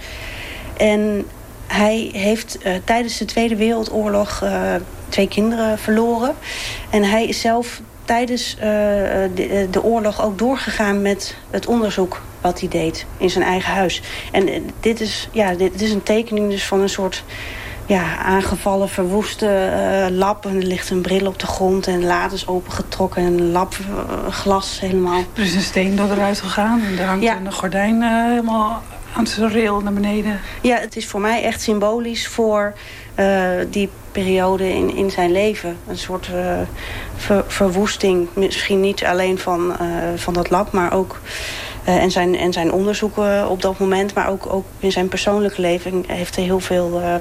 [SPEAKER 8] En hij heeft tijdens de Tweede Wereldoorlog twee kinderen verloren. En hij is zelf tijdens de, oorlog ook doorgegaan met het onderzoek wat hij deed in zijn eigen huis. En eh, dit is, ja, dit, is een tekening dus van een soort ja, aangevallen, verwoeste uh, lab. En er ligt een bril op de grond en laad is opengetrokken. En een lab, uh, glas helemaal.
[SPEAKER 7] Er is een steen door eruit gegaan en er hangt ja. een gordijn uh, helemaal aan zijn rail naar beneden.
[SPEAKER 8] Ja, het is voor mij echt symbolisch voor die periode in, in zijn leven. Een soort ver, verwoesting. Misschien niet alleen van, van dat lab, maar ook uh, en, zijn, en zijn onderzoeken op dat moment. Maar ook, ook in zijn persoonlijke leven heeft hij heel veel uh,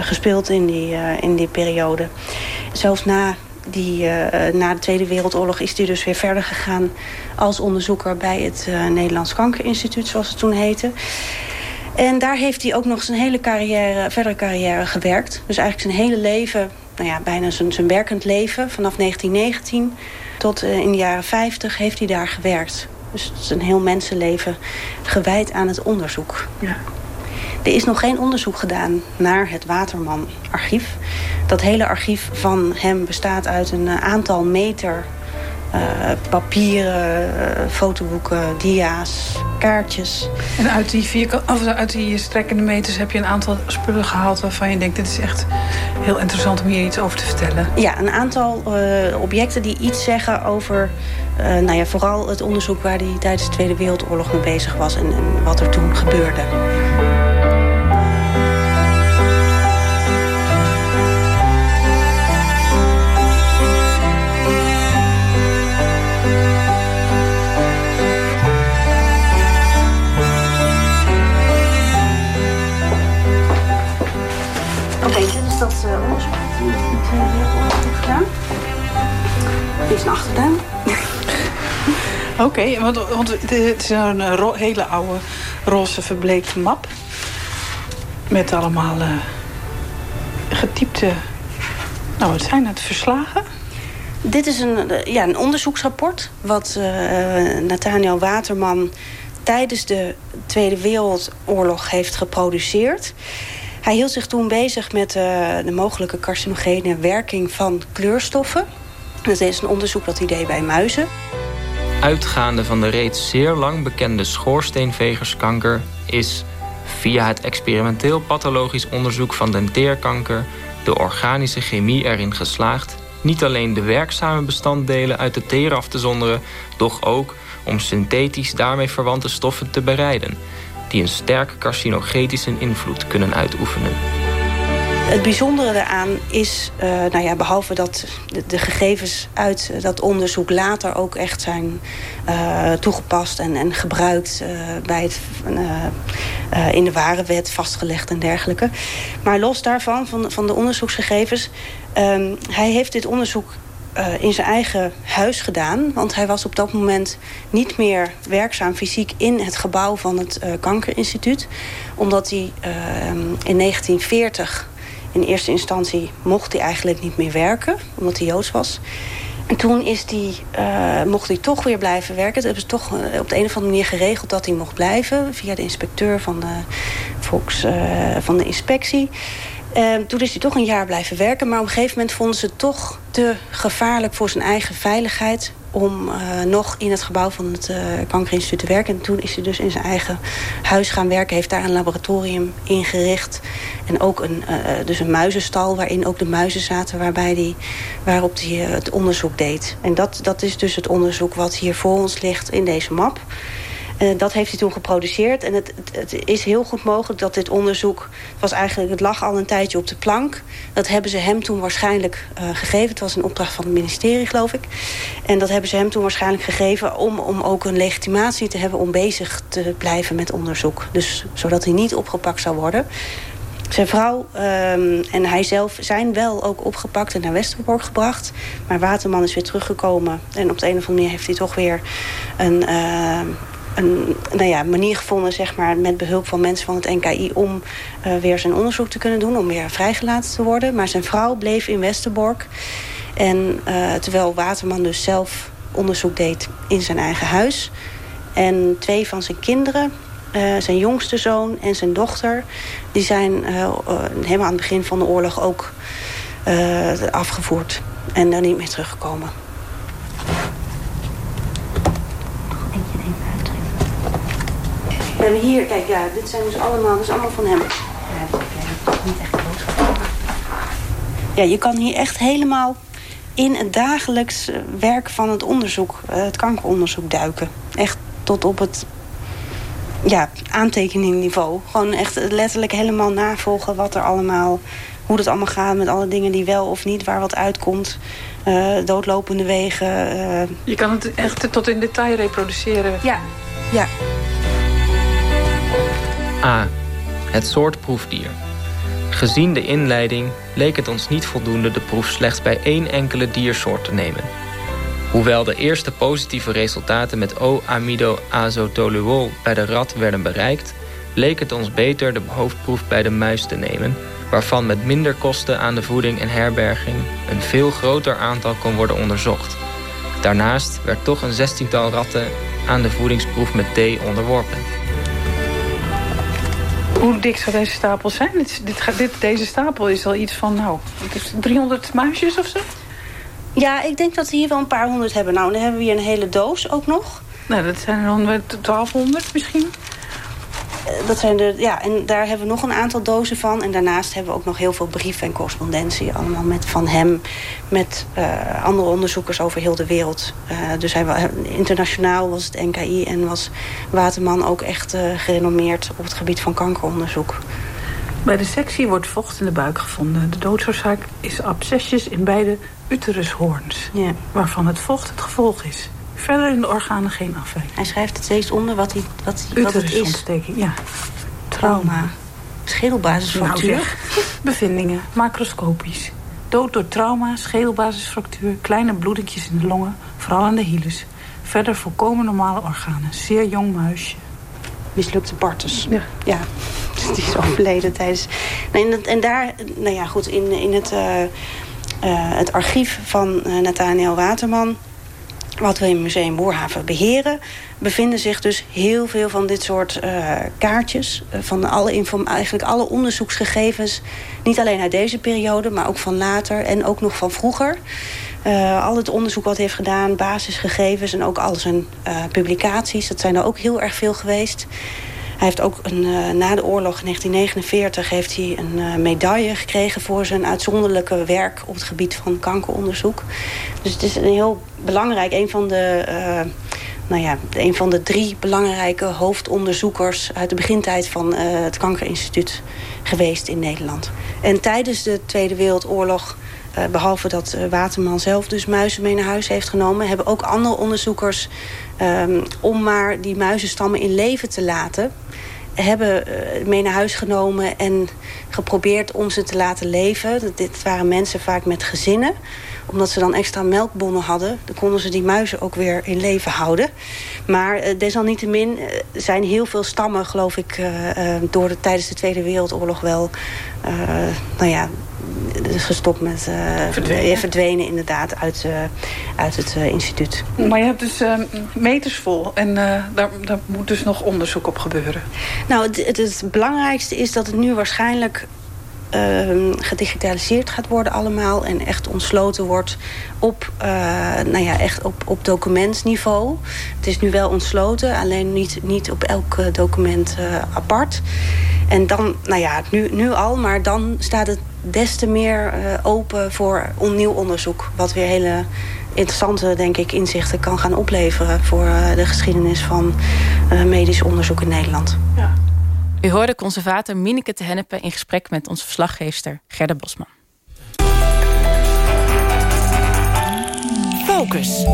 [SPEAKER 8] gespeeld in die, in die periode. Zelfs na, die, na de Tweede Wereldoorlog is hij dus weer verder gegaan... als onderzoeker bij het Nederlands Kankerinstituut, zoals het toen heette. En daar heeft hij ook nog zijn hele carrière, verdere carrière gewerkt. Dus eigenlijk zijn hele leven, nou ja, bijna zijn, zijn werkend leven... vanaf 1919 tot in de jaren 50 heeft hij daar gewerkt. Dus het is een heel mensenleven gewijd aan het onderzoek. Ja. Er is nog geen onderzoek gedaan naar het Waterman-archief. Dat hele archief van hem bestaat uit een eh, aantal meter papieren, uh, fotoboeken, dia's, kaartjes.
[SPEAKER 7] En uit die, vierkant, of uit die strekkende meters heb je een aantal spullen gehaald... waarvan je denkt, dit is echt heel interessant om hier iets over te vertellen.
[SPEAKER 8] Ja, een aantal uh, objecten die iets zeggen over... nou ja, vooral het onderzoek waar hij tijdens de Tweede Wereldoorlog mee bezig was... en, en wat er toen gebeurde. Dat uh, onderzoek heeft gedaan. Dit is een achtertuin.
[SPEAKER 7] Oké, okay, want, want het is een uh, hele oude roze verbleekte map. Met allemaal uh, getypte... Nou, wat zijn het? Verslagen?
[SPEAKER 8] Dit is een, ja, een onderzoeksrapport... wat Nathaniel Waterman tijdens de Tweede Wereldoorlog heeft geproduceerd. Hij hield zich toen bezig met uh, de mogelijke carcinogene werking van kleurstoffen. Dat is een onderzoek dat hij deed bij muizen.
[SPEAKER 9] Uitgaande van de reeds zeer lang bekende schoorsteenvegerskanker... is via het experimenteel pathologisch onderzoek van denteerkanker... de organische chemie erin geslaagd... niet alleen de werkzame bestanddelen uit de teer af te zonderen... doch ook om synthetisch daarmee verwante stoffen te bereiden die een sterke carcinogetische invloed kunnen uitoefenen.
[SPEAKER 8] Het bijzondere daaraan is, uh, nou ja, behalve dat de, gegevens uit dat onderzoek later ook echt zijn uh, toegepast en, en gebruikt uh, bij het, in de warenwet vastgelegd en dergelijke. Maar los daarvan, van, van de onderzoeksgegevens, um, hij heeft dit onderzoek uh, in zijn eigen huis gedaan. Want hij was op dat moment niet meer werkzaam fysiek in het gebouw van het uh, Kankerinstituut. Omdat hij uh, in 1940 in eerste instantie mocht hij eigenlijk niet meer werken. Omdat hij Joods was. En toen is die, mocht hij toch weer blijven werken. Het hebben ze toch op de een of andere manier geregeld dat hij mocht blijven. Via de inspecteur van de, van de inspectie. Ehm, toen is hij toch een jaar blijven werken. Maar op een gegeven moment vonden ze het toch te gevaarlijk voor zijn eigen veiligheid om uh, nog in het gebouw van het uh, kankerinstituut te werken. En toen is hij dus in zijn eigen huis gaan werken. Heeft daar een laboratorium ingericht. En ook een, uh, dus een muizenstal waarin ook de muizen zaten... Waarbij die, waarop hij het onderzoek deed. En dat, dat is dus het onderzoek wat hier voor ons ligt in deze map. Dat heeft hij toen geproduceerd. En het, het, is heel goed mogelijk dat dit onderzoek... was eigenlijk, het lag al een tijdje op de plank. Dat hebben ze hem toen waarschijnlijk uh, gegeven. Het was een opdracht van het ministerie, geloof ik. En dat hebben ze hem toen waarschijnlijk gegeven... om, om ook een legitimatie te hebben om bezig te blijven met onderzoek. Dus zodat hij niet opgepakt zou worden. Zijn vrouw um, en hij zelf zijn wel ook opgepakt en naar Westerbork gebracht. Maar Waterman is weer teruggekomen. En op de een of andere manier heeft hij toch weer een... Uh, een nou manier gevonden, zeg maar, met behulp van mensen van het NKI... om uh, weer zijn onderzoek te kunnen doen, om weer vrijgelaten te worden. Maar zijn vrouw bleef in Westerbork. En uh, terwijl Waterman dus zelf onderzoek deed in zijn eigen huis. En twee van zijn kinderen, uh, zijn jongste zoon en zijn dochter... die zijn helemaal aan het begin van de oorlog ook afgevoerd. En daar niet meer teruggekomen. We hebben hier, kijk, ja, dit zijn dus allemaal, dit is allemaal van hem. Ja, niet echt Ja, je kan hier echt helemaal in het dagelijks werk van het onderzoek, het kankeronderzoek duiken. Echt tot op het ja, aantekeningniveau. Gewoon echt letterlijk helemaal navolgen wat er allemaal, hoe het allemaal gaat met alle dingen die wel of niet, waar wat uitkomt. Uh, doodlopende wegen. Uh...
[SPEAKER 7] Je kan het echt tot in detail reproduceren.
[SPEAKER 8] Ja, ja.
[SPEAKER 9] A. Het soort proefdier. Gezien de inleiding leek het ons niet voldoende de proef slechts bij één enkele diersoort te nemen. Hoewel de eerste positieve resultaten met O-amido-azotoluol bij de rat werden bereikt, leek het ons beter de hoofdproef bij de muis te nemen, waarvan met minder kosten aan de voeding en herberging een veel groter aantal kon worden onderzocht. Daarnaast werd toch een zestiental ratten aan de voedingsproef met thee onderworpen.
[SPEAKER 7] Hoe dik zou deze stapel zijn? Dit, dit, dit, deze stapel is al iets van, nou, 300 muisjes of zo?
[SPEAKER 8] Ja, ik denk dat we hier wel een paar honderd hebben. Nou, dan hebben we hier een hele doos ook nog.
[SPEAKER 7] Nou, dat zijn er 1200 misschien.
[SPEAKER 8] Dat zijn de, ja, en daar hebben we nog een aantal dozen van. En daarnaast hebben we ook nog heel veel brieven en correspondentie. Allemaal met, van hem met uh, andere onderzoekers over heel de wereld. Uh, dus hij, internationaal was het NKI en was Waterman ook echt uh, gerenommeerd op het gebied van kankeronderzoek.
[SPEAKER 7] Bij de sectie wordt vocht in de buik gevonden. De doodsoorzaak is abscesjes in beide uterushoorns.
[SPEAKER 8] Ja.
[SPEAKER 7] Waarvan het vocht het gevolg is. Verder in de organen geen afwijking.
[SPEAKER 8] Hij schrijft het steeds onder wat, hij, wat, hij, wat het is.
[SPEAKER 7] Uterusontsteking, ja.
[SPEAKER 8] Trauma. Schedelbasisfractuur.
[SPEAKER 7] Nou, *laughs* Bevindingen, macroscopisch. Dood door trauma, schedelbasisfractuur, kleine bloedingjes in de longen, vooral aan de hielus. Verder volkomen normale organen. Zeer jong muisje.
[SPEAKER 8] Mislukte Bartus.
[SPEAKER 7] Ja.
[SPEAKER 8] ja. *laughs* Die is overleden tijdens... En, en daar, nou ja, goed, in, in het, uh, uh, het archief van uh, Nathaniel Waterman wat we in Museum Boerhaven beheren... bevinden zich dus heel veel van dit soort uh, kaartjes. Uh, van alle eigenlijk alle onderzoeksgegevens. Niet alleen uit deze periode, maar ook van later. En ook nog van vroeger. Uh, al het onderzoek wat heeft gedaan, basisgegevens... en ook al zijn publicaties. Dat zijn er ook heel erg veel geweest. Hij heeft ook een, na de oorlog in 1949 heeft hij een medaille gekregen voor zijn uitzonderlijke werk op het gebied van kankeronderzoek. Dus het is een heel belangrijk, een van de, uh, nou ja, een van de drie belangrijke hoofdonderzoekers uit de begintijd van het Kankerinstituut geweest in Nederland. En tijdens de Tweede Wereldoorlog uh, behalve dat Waterman zelf dus muizen mee naar huis heeft genomen... hebben ook andere onderzoekers, um, om maar die muizenstammen in leven te laten... hebben mee naar huis genomen en geprobeerd om ze te laten leven. Dit waren mensen vaak met gezinnen. Omdat ze dan extra melkbonnen hadden... dan konden ze die muizen ook weer in leven houden. Maar desalniettemin zijn heel veel stammen, geloof ik... door de, tijdens de Tweede Wereldoorlog wel... nou ja, is gestopt met uh, verdwenen. verdwenen inderdaad uit, uh, uit het uh, instituut.
[SPEAKER 7] Maar je hebt dus meters vol en daar, daar moet dus nog onderzoek op gebeuren.
[SPEAKER 8] Nou, het, het, het, belangrijkste is dat het nu waarschijnlijk uh, gedigitaliseerd gaat worden allemaal... en echt ontsloten wordt op, uh, nou ja, echt op, op documentniveau. Het is nu wel ontsloten, alleen niet, niet op elk document uh, apart. En dan, nou ja, nu, nu al, maar dan staat het des te meer open voor nieuw onderzoek... wat weer hele interessante, denk ik, inzichten kan gaan opleveren... voor de geschiedenis van medisch onderzoek in Nederland. Ja.
[SPEAKER 4] U hoorde conservator Mineke te Hennepen in gesprek met onze verslaggeefster Gerda Bosman.
[SPEAKER 3] Focus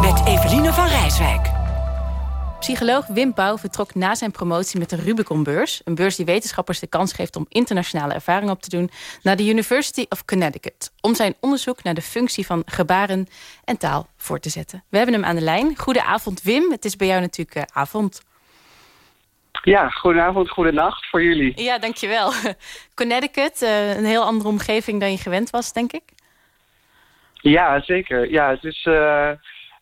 [SPEAKER 3] met Eveline van Rijswijk.
[SPEAKER 4] Psycholoog Wim Pauw vertrok na zijn promotie met de Rubiconbeurs. Een beurs die wetenschappers de kans geeft om internationale ervaring op te doen... naar de University of Connecticut. Om zijn onderzoek naar de functie van gebaren en taal voor te zetten. We hebben hem aan de lijn. Goedenavond Wim, het is bij jou natuurlijk uh, avond.
[SPEAKER 10] Ja, goedenavond, goedenacht voor jullie.
[SPEAKER 4] Ja, dankjewel. *laughs* Connecticut, uh, een heel andere omgeving dan je gewend was, denk ik.
[SPEAKER 10] Ja, zeker. Ja, het is, uh,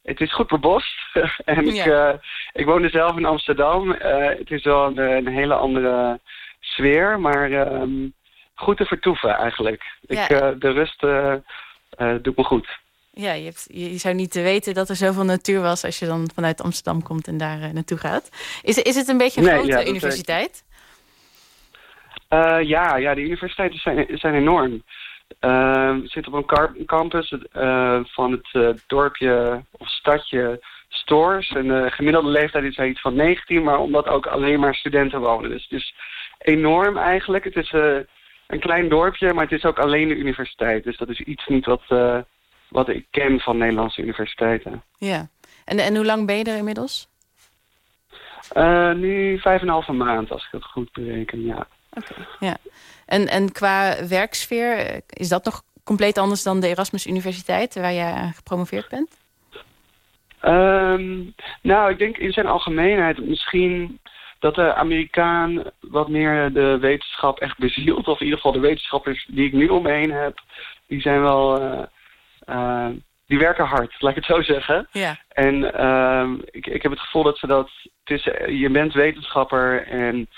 [SPEAKER 10] het is goed bebost. *laughs* en ik, uh, ik woonde zelf in Amsterdam. het is wel een, een, hele andere sfeer, maar ehm, goed te vertoeven eigenlijk. Ik, de rust doet me goed.
[SPEAKER 4] Ja, je, hebt, je zou niet weten dat er zoveel natuur was... als je dan vanuit Amsterdam komt en daar uh, naartoe gaat. Is, is het een beetje een grote ja, universiteit?
[SPEAKER 10] Uh, ja, ja, de universiteiten zijn, zijn enorm. Uh, we zitten op een campus uh, van het dorpje of stadje Stores. En de gemiddelde leeftijd is iets van 19, maar omdat ook alleen maar studenten wonen. Dus het is enorm eigenlijk. Het is een klein dorpje, maar het is ook alleen de universiteit. Dus dat is iets niet wat wat ik ken van Nederlandse universiteiten.
[SPEAKER 4] Ja. En, en hoe lang ben je er inmiddels?
[SPEAKER 10] Uh, nu vijf en een halve maand, als ik het goed bereken, ja.
[SPEAKER 4] Oké, ja. En, en qua werksfeer, eh, is dat nog compleet anders dan de Erasmus Universiteit... waar jij gepromoveerd bent?
[SPEAKER 10] Um, nou, ik denk in zijn algemeenheid misschien dat de Amerikaan wat meer de wetenschap echt bezielt. Of in ieder geval de wetenschappers die ik nu om me heen heb, die zijn wel... Uh, die werken hard, laat ik het zo zeggen.
[SPEAKER 4] Ja.
[SPEAKER 10] En uh, ik, ik heb het gevoel dat ze dat... Is, je bent wetenschapper en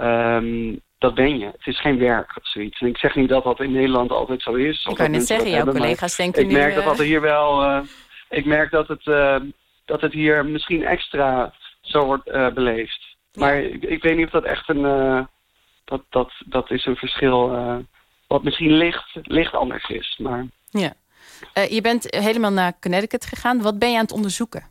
[SPEAKER 10] um, dat ben je. Het is geen werk of zoiets. En ik zeg niet dat dat in Nederland altijd zo is.
[SPEAKER 4] Ik kan niet zeggen, jouw hebben, collega's denken
[SPEAKER 10] ik nu... Ik merk dat dat er hier wel... Uh, ik merk dat het, uh, dat het hier misschien extra zo wordt uh, beleefd. Maar ik, ik, weet niet of dat echt een... dat, dat, dat is een verschil wat misschien licht, licht anders is. Maar...
[SPEAKER 4] Ja. Uh, je bent helemaal naar Connecticut gegaan. Wat ben je aan het onderzoeken?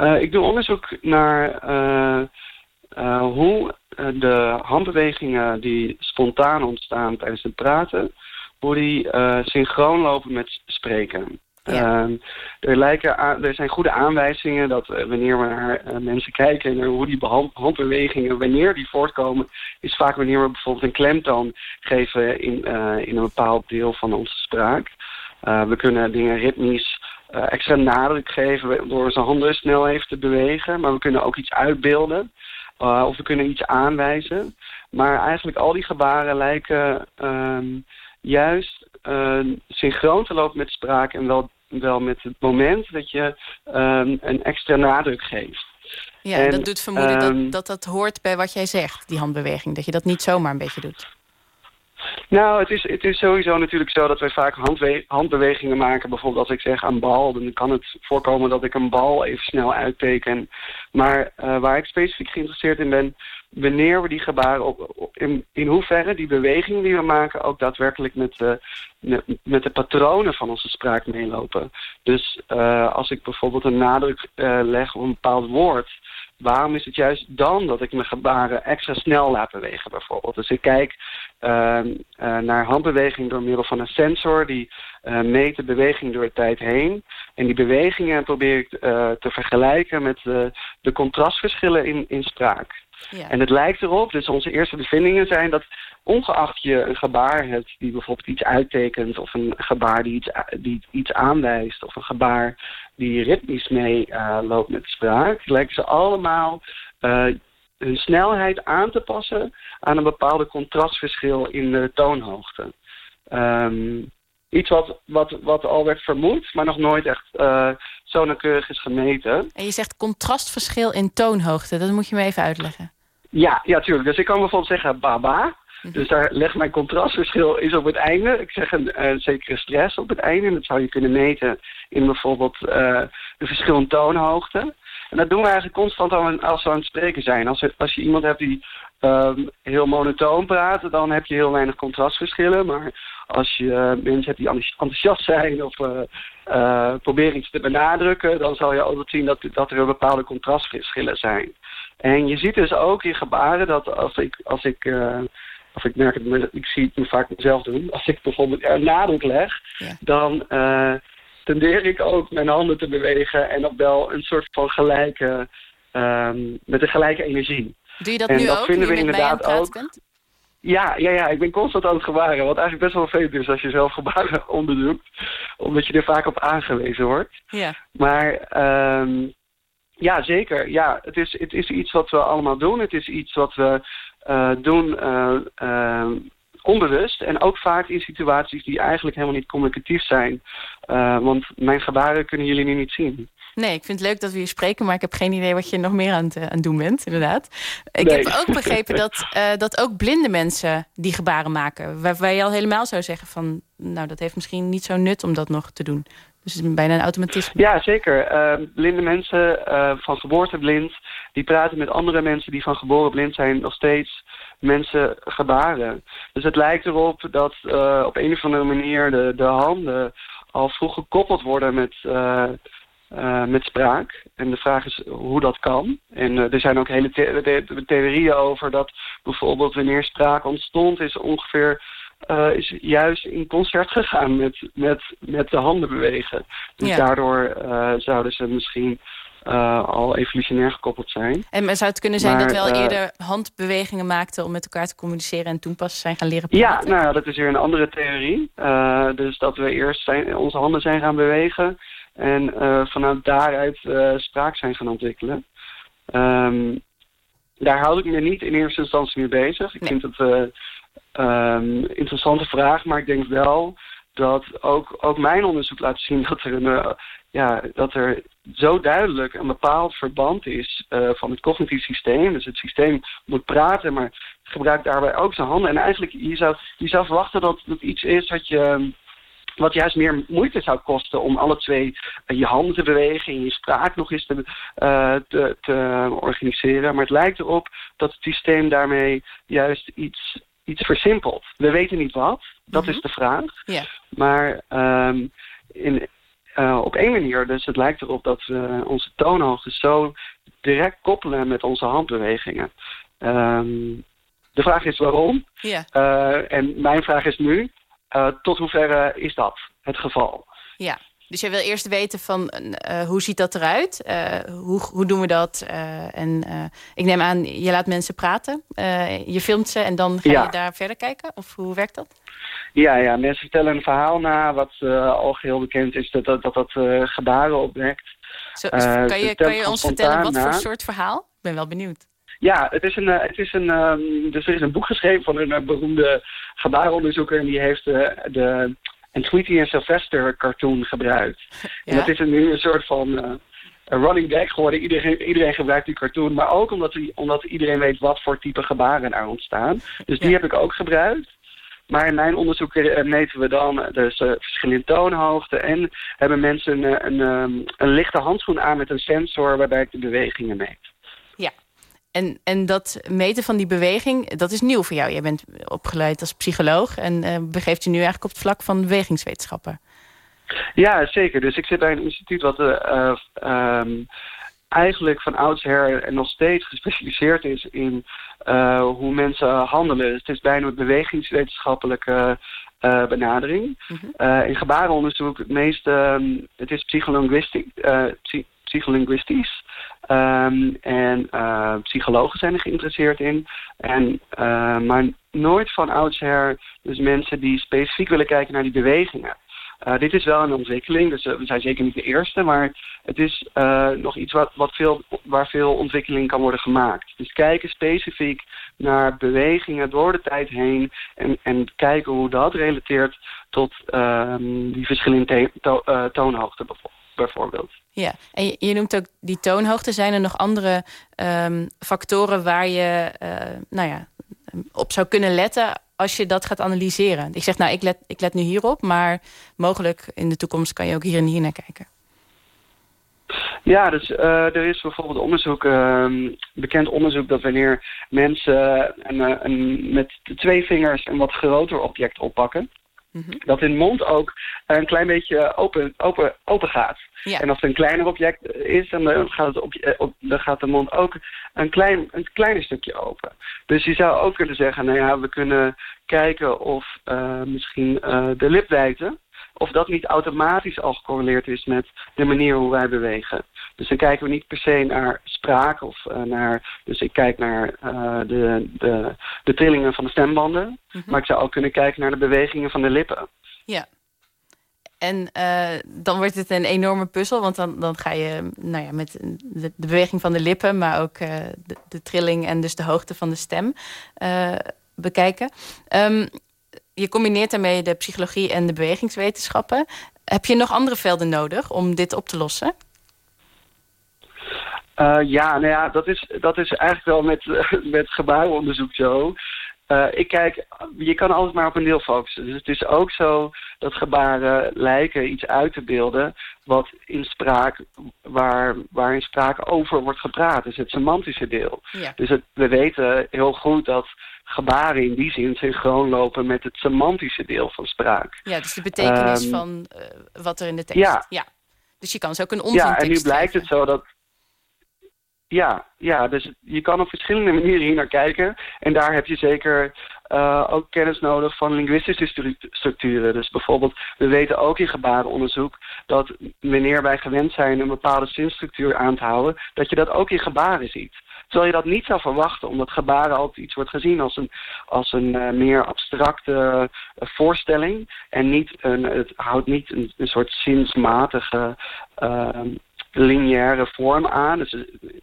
[SPEAKER 10] Uh, ik doe onderzoek naar uh, hoe de handbewegingen die spontaan ontstaan tijdens het praten... hoe die synchroon lopen met spreken. Ja. Uh, er, lijken er zijn goede aanwijzingen dat uh, wanneer we naar uh, mensen kijken... naar hoe die handbewegingen, wanneer die voortkomen... is vaak wanneer we bijvoorbeeld een klemtoon geven in, uh, in een bepaald deel van onze spraak. we kunnen dingen ritmisch extra nadruk geven door onze handen snel even te bewegen. Maar we kunnen ook iets uitbeelden. of we kunnen iets aanwijzen. Maar eigenlijk al die gebaren lijken ehm, juist synchroon te lopen met spraak... en wel wel met het moment dat je um, een extra nadruk geeft.
[SPEAKER 4] Ja, en, dat doet vermoeden um, dat, dat dat hoort bij wat jij zegt, die handbeweging. Dat je dat niet zomaar een beetje doet.
[SPEAKER 10] Nou, het is, het is sowieso natuurlijk zo dat wij vaak handbewegingen maken. Bijvoorbeeld als ik zeg aan bal, dan kan het voorkomen dat ik een bal even snel uitteken. Maar uh, waar ik specifiek geïnteresseerd in ben, wanneer we die gebaren, op, in, in hoeverre die bewegingen die we maken ook daadwerkelijk met de, met de patronen van onze spraak meelopen. Dus uh, als ik bijvoorbeeld een nadruk uh, leg op een bepaald woord, waarom is het juist dan dat ik mijn gebaren extra snel laat bewegen bijvoorbeeld? Dus ik kijk naar handbeweging door middel van een sensor die meet de beweging door de tijd heen. En die bewegingen probeer ik te vergelijken met de contrastverschillen in, in spraak. Ja. En het lijkt erop, dus onze eerste bevindingen zijn dat ongeacht je een gebaar hebt die bijvoorbeeld iets uittekent... of een gebaar die iets, die iets aanwijst of een gebaar die ritmisch mee uh, loopt met de spraak... lijken ze allemaal uh, hun snelheid aan te passen aan een bepaalde contrastverschil in de toonhoogte. Um, iets wat, wat, wat al werd vermoed, maar nog nooit echt uh, zo nauwkeurig is gemeten.
[SPEAKER 4] En je zegt contrastverschil in toonhoogte, dat moet je me even uitleggen.
[SPEAKER 10] Ja, ja, tuurlijk. Dus ik kan bijvoorbeeld zeggen baba. Mhm. Dus daar legt mijn contrastverschil is op het einde. Ik zeg een, zekere stress op het einde. En dat zou je kunnen meten in bijvoorbeeld uh, de verschillende toonhoogte. En dat doen we eigenlijk constant als we aan het spreken zijn. Als, als je iemand hebt die um, heel monotoon praat, dan heb je heel weinig contrastverschillen. Maar als je uh, mensen hebt die enthousiast zijn of uh, uh, proberen iets te benadrukken, dan zal je altijd zien dat, dat er bepaalde contrastverschillen zijn. En je ziet dus ook in gebaren dat als ik, als ik of ik merk het, ik zie het me vaak mezelf doen, als ik bijvoorbeeld er nadruk leg, dan tendeer ik ook mijn handen te bewegen en op wel een soort van gelijke, um, met een gelijke energie.
[SPEAKER 4] Doe je dat en nu dat ook, vinden we inderdaad ook. Bent?
[SPEAKER 10] Ja, ja, ja, ik ben constant aan het gebaren. Wat eigenlijk best wel veel is als je zelf gebaren *laughs* onderdoet. Omdat je er vaak op aangewezen wordt.
[SPEAKER 4] Ja.
[SPEAKER 10] Maar um, ja, zeker. Ja, het is, het is iets wat we allemaal doen. Het is iets wat we uh, doen uh, uh, onbewust. En ook vaak in situaties die eigenlijk helemaal niet communicatief zijn. Uh, want mijn gebaren kunnen jullie nu niet zien.
[SPEAKER 4] Nee, ik vind het leuk dat we hier spreken, maar ik heb geen idee wat je nog meer aan het, aan doen bent, inderdaad. Ik heb ook begrepen dat, uh, dat ook blinde mensen die gebaren maken. Waar, je al helemaal zou zeggen van, nou dat heeft misschien niet zo nut om dat nog te doen. Dus het is bijna een automatisme.
[SPEAKER 10] Ja, zeker. Uh, blinde mensen uh, van geboorte blind, die praten met andere mensen die van geboren blind zijn nog steeds mensen gebaren. Dus het lijkt erop dat uh, op een of andere manier de, de handen al vroeg gekoppeld worden met, uh, uh, met spraak. En de vraag is hoe dat kan. En er zijn ook hele the theorieën over dat bijvoorbeeld wanneer spraak ontstond... is ongeveer is juist in concert gegaan met, met, met de handen bewegen. Dus ja. daardoor zouden ze misschien al evolutionair gekoppeld zijn.
[SPEAKER 4] En zou het kunnen zijn dat we al uh, eerder handbewegingen maakten om met elkaar te communiceren en toen pas zijn gaan leren
[SPEAKER 10] praten? Ja, nou, dat is weer een andere theorie. Uh, dus dat we eerst zijn, onze handen zijn gaan bewegen en vanuit daaruit spraak zijn gaan ontwikkelen. Um, daar houd ik me niet in eerste instantie mee bezig. Ik nee. vind het een um, interessante vraag, maar ik denk wel dat ook, ook mijn onderzoek laat zien dat er, een, ja, dat er zo duidelijk een bepaald verband is uh, van het cognitief systeem. Dus het systeem moet praten, maar gebruikt daarbij ook zijn handen. En eigenlijk, je zou, je zou verwachten dat het iets is wat je wat juist meer moeite zou kosten om alle twee uh, je handen te bewegen en je spraak nog eens te, te, te, organiseren. Maar het lijkt erop dat het systeem daarmee juist iets, iets versimpelt. We weten niet wat, dat mm -hmm. is de vraag. Maar um, in, uh, op één manier. Dus het lijkt erop dat we onze toonhoogte zo direct koppelen met onze handbewegingen. Um, de vraag is waarom.
[SPEAKER 4] Ja.
[SPEAKER 10] Uh, en mijn vraag is nu, uh, tot hoeverre is dat het geval?
[SPEAKER 4] Ja, dus je wil eerst weten van uh, hoe ziet dat eruit? Uh, hoe, hoe doen we dat? Uh, en ik neem aan, je laat mensen praten. je filmt ze en dan ga
[SPEAKER 10] ja.
[SPEAKER 4] je daar verder kijken? Of hoe werkt dat?
[SPEAKER 10] Ja, ja, mensen vertellen een verhaal na wat al geheel bekend is dat dat, dat, dat gebaren opwekt.
[SPEAKER 4] Zo, kan je, kan je ons vertellen wat na. voor soort verhaal? Ik ben wel benieuwd.
[SPEAKER 10] Ja, het is een, het is een, um, dus er is een boek geschreven van een beroemde gebarenonderzoeker en die heeft de, de een Tweety en Sylvester cartoon gebruikt. Ja? En dat is nu een soort van uh, een running gag geworden. Iedereen, iedereen gebruikt die cartoon. Maar ook omdat, omdat iedereen weet wat voor type gebaren er ontstaan. Dus die ja. heb ik ook gebruikt. Maar in mijn onderzoek uh, meten we dan dus uh, verschillende toonhoogte en hebben mensen een, een, um, een lichte handschoen aan met een sensor waarbij ik de bewegingen meet.
[SPEAKER 4] En, en dat meten van die beweging, dat is nieuw voor jou. Jij bent opgeleid als psycholoog en uh, begeeft je nu eigenlijk op het vlak van bewegingswetenschappen.
[SPEAKER 10] Ja, zeker. Dus ik zit bij een instituut wat uh, um, eigenlijk van oudsher en nog steeds gespecialiseerd is in uh, hoe mensen handelen. Dus het is bijna een bewegingswetenschappelijke uh, benadering. Mm -hmm. in gebarenonderzoek het meeste, um, het is psycholinguïstisch, psy psycholinguïstisch. Um, en uh, psychologen zijn er geïnteresseerd in. En, uh, maar nooit van oudsher dus mensen die specifiek willen kijken naar die bewegingen. Uh, dit is wel een ontwikkeling, dus we zijn zeker niet de eerste, maar het is nog iets wat, wat veel, waar veel ontwikkeling kan worden gemaakt. Dus kijken specifiek naar bewegingen door de tijd heen en, en kijken hoe dat relateert tot ehm, die verschillende to bijvoorbeeld bijvoorbeeld.
[SPEAKER 4] Ja, en je, noemt ook die toonhoogte. Zijn er nog andere um, factoren waar je uh, nou ja, op zou kunnen letten als je dat gaat analyseren? Ik zeg, nou, ik let, ik let nu hierop, maar mogelijk in de toekomst kan je ook hier en hier naar kijken.
[SPEAKER 10] Ja, dus uh, er is bijvoorbeeld onderzoek, uh, bekend onderzoek dat wanneer mensen een, een, met twee vingers een wat groter object oppakken, Mhm. Dat hun mond ook een klein beetje open, open, open gaat. En als het een kleiner object is, dan gaat, het op, eh, dan gaat de mond ook een, klein, een kleiner stukje open. Dus je zou ook kunnen zeggen, nou ja, we kunnen kijken of uh, misschien uh, de lipwijdte of dat niet automatisch al gecorreleerd is met de manier hoe wij bewegen. Dus dan kijken we niet per se naar spraak of uh, naar... Dus ik kijk naar uh, de, de, de trillingen van de stembanden. Mm -hmm. Maar ik zou ook kunnen kijken naar de bewegingen van de lippen.
[SPEAKER 4] Ja. En uh, dan wordt het een enorme puzzel, want dan, dan ga je nou ja, met de, de beweging van de lippen, maar ook de, de, trilling en dus de hoogte van de stem bekijken. Um, je combineert daarmee de psychologie en de bewegingswetenschappen. Heb je nog andere velden nodig om dit op te lossen?
[SPEAKER 10] Uh, ja, nou ja, dat is, dat is eigenlijk wel met, *laughs* met gebouwonderzoek zo. Uh, ik kijk, je kan altijd maar op een deel focussen. Dus het is ook zo dat gebaren lijken iets uit te beelden wat in spraak, waar, waar in spraak over wordt gepraat. Dus het semantische deel. Ja. Dus het, we weten heel goed dat gebaren in die zin synchroon lopen met het semantische deel van spraak.
[SPEAKER 4] Ja, dus de betekenis um, van uh, wat er in de tekst...
[SPEAKER 10] Ja.
[SPEAKER 4] ja. Dus je kan ze ook een onzin
[SPEAKER 10] Ja, en nu blijkt het zo dat... Ja, ja, dus je kan op verschillende manieren hier naar kijken. En daar heb je zeker uh, ook kennis nodig van linguïstische structuren. Dus bijvoorbeeld, we weten ook in gebarenonderzoek dat wanneer wij gewend zijn een bepaalde zinstructuur aan te houden, dat je dat ook in gebaren ziet. Terwijl je dat niet zou verwachten, omdat gebaren altijd iets wordt gezien als een, als een uh, meer abstracte uh, voorstelling. En niet een, het houdt niet een, een soort zinsmatige uh, lineaire vorm aan. Dus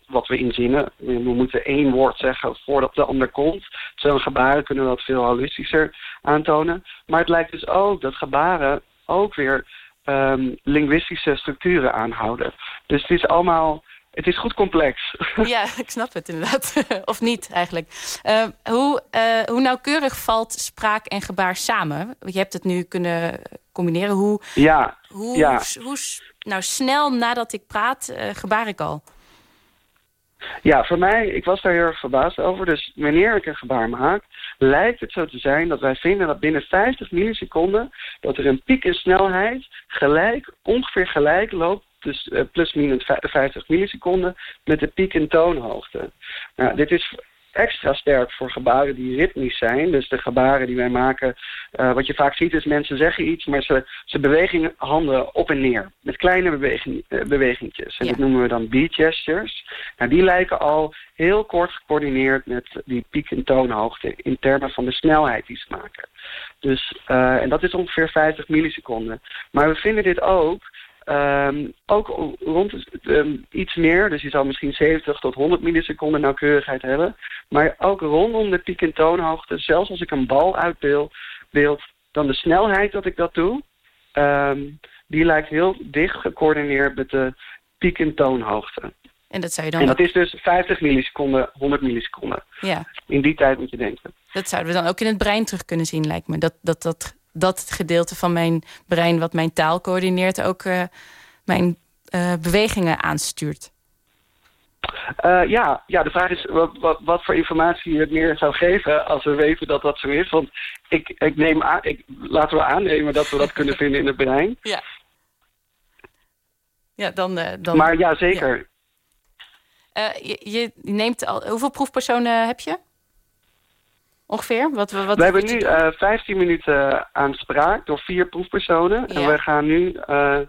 [SPEAKER 10] wat we inzinnen, we moeten één woord zeggen voordat de ander komt. Terwijl gebaren kunnen dat veel holistischer aantonen. Maar het lijkt dus ook dat gebaren ook weer um, linguïstische structuren aanhouden. Dus het is allemaal het is goed complex. *laughs*
[SPEAKER 4] Ja, ik snap het inderdaad. *laughs* of niet eigenlijk. Uh, hoe, uh, hoe nauwkeurig valt spraak en gebaar samen? Je hebt het nu kunnen combineren. Hoe,
[SPEAKER 10] ja,
[SPEAKER 4] hoe,
[SPEAKER 10] ja.
[SPEAKER 4] hoe, hoe nou, snel nadat ik praat, uh, gebaar ik al?
[SPEAKER 10] Ja, voor mij, ik was daar heel erg verbaasd over. Dus wanneer ik een gebaar maak, lijkt het zo te zijn dat wij vinden dat binnen 50 milliseconden dat er een piek in snelheid gelijk, ongeveer gelijk loopt dus plus minus 50 milliseconden met de piek in toonhoogte. Nou, dit is extra sterk voor gebaren die ritmisch zijn. Dus de gebaren die wij maken, uh, wat je vaak ziet is mensen zeggen iets, maar ze, ze bewegen handen op en neer. Met kleine beweging, uh, bewegingjes. En ja. dat noemen we dan beat gestures. Nou, die lijken al heel kort gecoördineerd met die piek in toonhoogte in termen van de snelheid die ze maken. Dus, uh, en dat is ongeveer 50 milliseconden. Maar we vinden dit ook Um, ook rond um, iets meer, dus je zou misschien 70 tot 100 milliseconden nauwkeurigheid hebben. Maar ook rondom de piek en toonhoogte, zelfs als ik een bal uitbeeld, beeld, dan de snelheid dat ik dat doe, um, die lijkt heel dicht gecoördineerd met de piek en toonhoogte.
[SPEAKER 4] En dat zou je dan...
[SPEAKER 10] En dat is dus 50 milliseconden, 100 milliseconden.
[SPEAKER 4] Ja.
[SPEAKER 10] In die tijd moet je denken.
[SPEAKER 4] Dat zouden we dan ook in het brein terug kunnen zien, lijkt me. Dat dat, dat dat het gedeelte van mijn brein wat mijn taal coördineert... ook uh, mijn uh, bewegingen aanstuurt.
[SPEAKER 10] Uh, ja, ja, de vraag is wat, wat, wat, voor informatie je het meer zou geven als we weten dat dat zo is. Want ik, ik neem aan, ik, laten we aannemen dat we dat kunnen vinden in het brein. *laughs*
[SPEAKER 4] Ja, ja dan, dan...
[SPEAKER 10] Maar ja, zeker.
[SPEAKER 4] Ja. Je, je, neemt al... Hoeveel proefpersonen heb je? Ongeveer? Wat, wat,
[SPEAKER 10] we hebben nu uh, 15 minuten aan spraak door vier proefpersonen. Ja. En we gaan, nu, uh,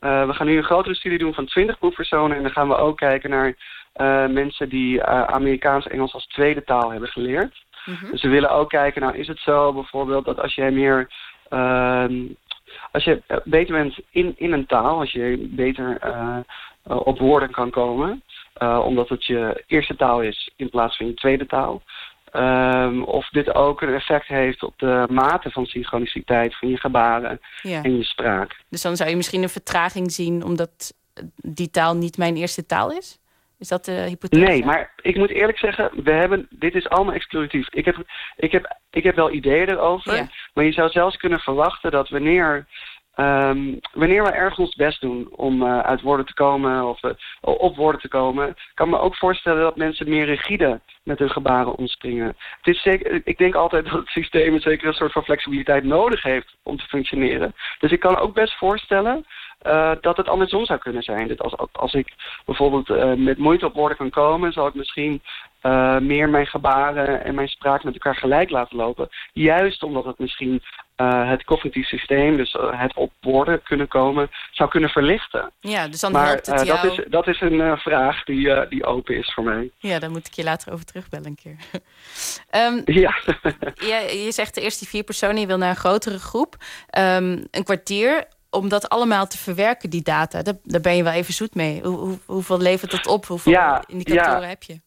[SPEAKER 10] uh, we gaan nu een grotere studie doen van 20 proefpersonen. En dan gaan we ook kijken naar mensen die Amerikaans-Engels als tweede taal hebben geleerd. Mm -hmm. Dus we willen ook kijken, nou is het zo bijvoorbeeld dat als jij meer... ehm, als je beter bent in, in een taal, als je beter op woorden kan komen... omdat het je eerste taal is in plaats van je tweede taal... Um, of dit ook een effect heeft op de mate van synchroniciteit van je gebaren ja. en je spraak.
[SPEAKER 4] Dus dan zou je misschien een vertraging zien omdat die taal niet mijn eerste taal is? Is dat de hypothese?
[SPEAKER 10] Nee, maar ik moet eerlijk zeggen, we hebben, dit is allemaal exclusief. Ik heb, ik heb, ik heb wel ideeën erover, maar je zou zelfs kunnen verwachten dat wanneer Um, wanneer we ergens ons best doen om uh, uit woorden te komen of uh, op woorden te komen, kan me ook voorstellen dat mensen meer rigide met hun gebaren omspringen. Het is zeker, ik denk altijd dat het systeem een zekere soort van flexibiliteit nodig heeft om te functioneren. Dus ik kan ook best voorstellen uh, dat het andersom zou kunnen zijn. Dat als, ik bijvoorbeeld met moeite op woorden kan komen, zal ik misschien meer mijn gebaren en mijn spraak met elkaar gelijk laten lopen. Juist omdat het misschien het cognitief systeem, dus het op woorden kunnen komen, zou kunnen verlichten.
[SPEAKER 4] Ja, dus dan
[SPEAKER 10] maar
[SPEAKER 4] helpt het jou...
[SPEAKER 10] dat, is, dat is een vraag die, die open is voor mij.
[SPEAKER 4] Ja, daar moet ik je later over terugbellen een keer. um, *laughs*
[SPEAKER 10] ja. *laughs*
[SPEAKER 4] je, je zegt de eerste vier personen, je wil naar een grotere groep. Um, een kwartier om dat allemaal te verwerken, die data, daar, daar ben je wel even zoet mee. Hoe, hoe, hoeveel levert dat op? Hoeveel
[SPEAKER 10] ja,
[SPEAKER 4] indicatoren
[SPEAKER 10] ja.
[SPEAKER 4] heb je?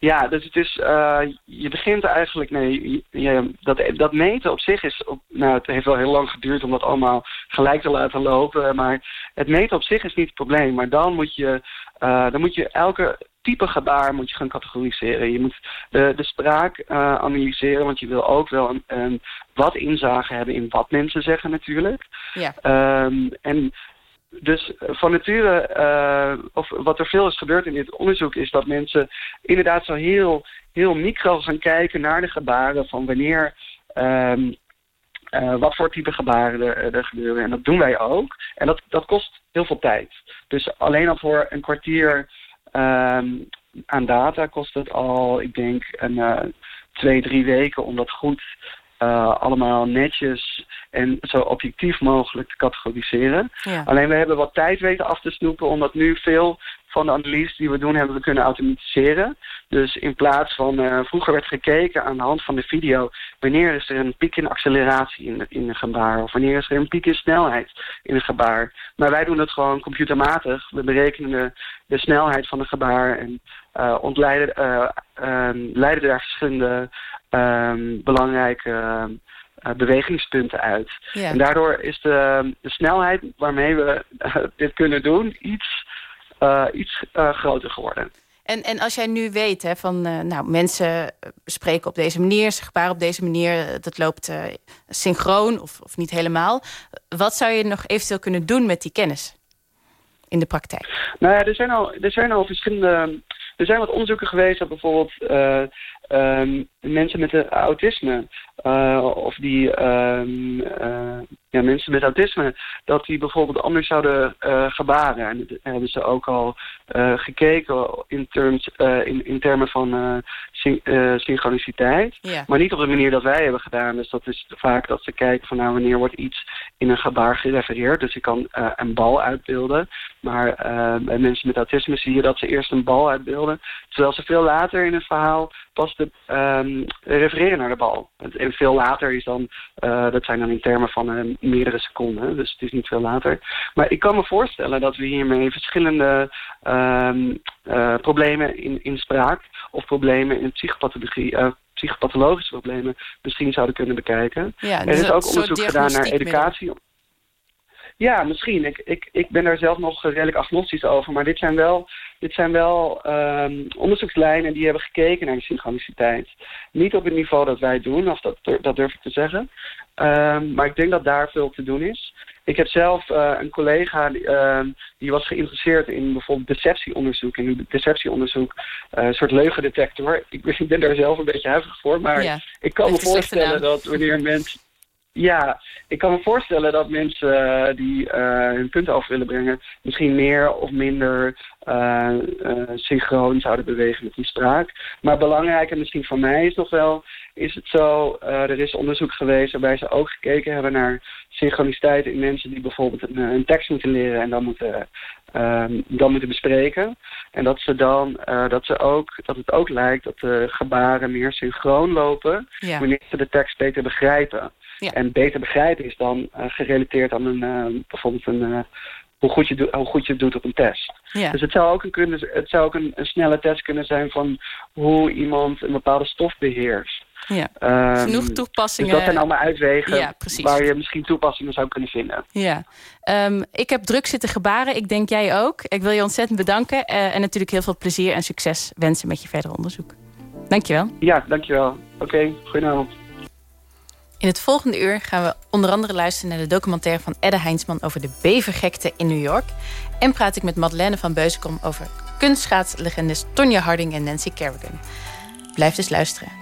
[SPEAKER 10] Ja, dus het is, uh, je begint eigenlijk, nee, je, dat, dat meten op zich is, op, nou het heeft wel heel lang geduurd om dat allemaal gelijk te laten lopen, maar het meten op zich is niet het probleem. Maar dan moet je, uh, dan moet je elke type gebaar moet je gaan categoriseren. Je moet de, de spraak uh, analyseren, want je wil ook wel een, een, wat inzage hebben in wat mensen zeggen natuurlijk.
[SPEAKER 4] Ja.
[SPEAKER 10] Um, en dus van nature, uh, of wat er veel is gebeurd in dit onderzoek, is dat mensen inderdaad zo heel, heel micro gaan kijken naar de gebaren van wanneer, um, uh, wat voor type gebaren er, gebeuren. En dat doen wij ook. En dat, dat kost heel veel tijd. Dus alleen al voor een kwartier um, aan data kost het al, ik denk, een uh, twee, drie weken om dat goed uh, allemaal netjes en zo objectief mogelijk te categoriseren.
[SPEAKER 4] Ja.
[SPEAKER 10] Alleen we hebben wat tijd weten af te snoepen, omdat nu veel van de analyse die we doen hebben we kunnen automatiseren. Dus in plaats van, uh, vroeger werd gekeken aan de hand van de video, wanneer is er een piek in acceleratie in, in een gebaar, of wanneer is er een piek in snelheid in een gebaar. Maar wij doen dat gewoon computermatig. We berekenen de, de snelheid van een gebaar en uh, ontleiden, uh, leiden daar verschillende um, belangrijke uh, bewegingspunten uit.
[SPEAKER 4] Ja.
[SPEAKER 10] En daardoor is de, de snelheid waarmee we uh, dit kunnen doen iets, uh, iets groter geworden.
[SPEAKER 4] En, en als jij nu weet hè, van nou, mensen spreken op deze manier, ze gebaren op deze manier, dat loopt synchroon of, of niet helemaal. Wat zou je nog eventueel kunnen doen met die kennis in de praktijk?
[SPEAKER 10] Nou ja, er zijn al, er zijn al verschillende. Er zijn wat onderzoeken geweest dat bijvoorbeeld uh, um, mensen met autisme uh, of die um, uh, ja, mensen met autisme, dat die bijvoorbeeld anders zouden gebaren. En dat hebben ze ook al gekeken in, terms, in, in termen van syn synchroniciteit. Maar niet op de manier dat wij hebben gedaan. Dus dat is vaak dat ze kijken van nou wanneer wordt iets in een gebaar gerefereerd. Dus je kan een bal uitbeelden. Maar bij mensen met autisme zie je dat ze eerst een bal uitbeelden. Terwijl ze veel later in het verhaal pas de, um, refereren naar de bal. En veel later is dan, uh, dat zijn dan in termen van uh, meerdere seconden, dus het is niet veel later. Maar ik kan me voorstellen dat we hiermee verschillende um, uh, problemen in, in spraak of problemen in psychopathologie, psychopathologische problemen misschien zouden kunnen bekijken.
[SPEAKER 4] Ja,
[SPEAKER 10] er is
[SPEAKER 4] dus
[SPEAKER 10] ook onderzoek gedaan naar educatie. Ja, misschien. Ik, ik, ik ben daar zelf nog redelijk agnostisch over. Maar dit zijn wel, dit zijn wel um, onderzoekslijnen die hebben gekeken naar de synchroniciteit. Niet op het niveau dat wij doen, of dat, dat durf ik te zeggen. Um, maar ik denk dat daar veel te doen is. Ik heb zelf uh, een collega die, uh, die was geïnteresseerd in bijvoorbeeld deceptieonderzoek. En in deceptieonderzoek, uh, een soort leugendetector. Ik, *laughs* ik ben daar zelf een beetje huiverig voor. Maar
[SPEAKER 4] ja,
[SPEAKER 10] ik kan me voorstellen dat wanneer een mens... Ja, ik kan me voorstellen dat mensen uh, die uh, hun punten over willen brengen... misschien meer of minder uh, synchroon zouden bewegen met die spraak. Maar belangrijker misschien voor mij is nog wel... is het zo, er is onderzoek geweest waarbij ze ook gekeken hebben naar synchroniciteit... in mensen die bijvoorbeeld een, een tekst moeten leren en dan moeten, dan moeten bespreken. En dat, ze dan, dat, ze ook, dat het ook lijkt dat de gebaren meer synchroon lopen...
[SPEAKER 4] Ja.
[SPEAKER 10] wanneer ze de tekst beter begrijpen.
[SPEAKER 4] Ja.
[SPEAKER 10] En beter begrijpen is dan uh, gerelateerd aan een, uh, bijvoorbeeld een, uh, hoe, goed je hoe goed je het doet op een test.
[SPEAKER 4] Ja.
[SPEAKER 10] Dus het zou ook, een, kunnen, het zou ook een, een snelle test kunnen zijn van hoe iemand een bepaalde stof beheerst.
[SPEAKER 4] Ja.
[SPEAKER 10] Ehm,
[SPEAKER 4] Genoeg toepassingen.
[SPEAKER 10] Dus dat zijn allemaal uitwegen
[SPEAKER 4] Ja,
[SPEAKER 10] waar je misschien toepassingen zou kunnen vinden.
[SPEAKER 4] Ja. Ehm, ik heb druk zitten gebaren. Ik denk jij ook. Ik wil je ontzettend bedanken. eh, en natuurlijk heel veel plezier en succes wensen met je verdere onderzoek. Dankjewel.
[SPEAKER 10] Ja, dankjewel. Oké, goedenavond.
[SPEAKER 4] In het volgende uur gaan we onder andere luisteren naar de documentaire van Edde Heinsman over de bevergekte in New York. En praat ik met Madeleine van Beuzenkom over kunstschaatslegendes Tonya Harding en Nancy Kerrigan. Blijf dus luisteren.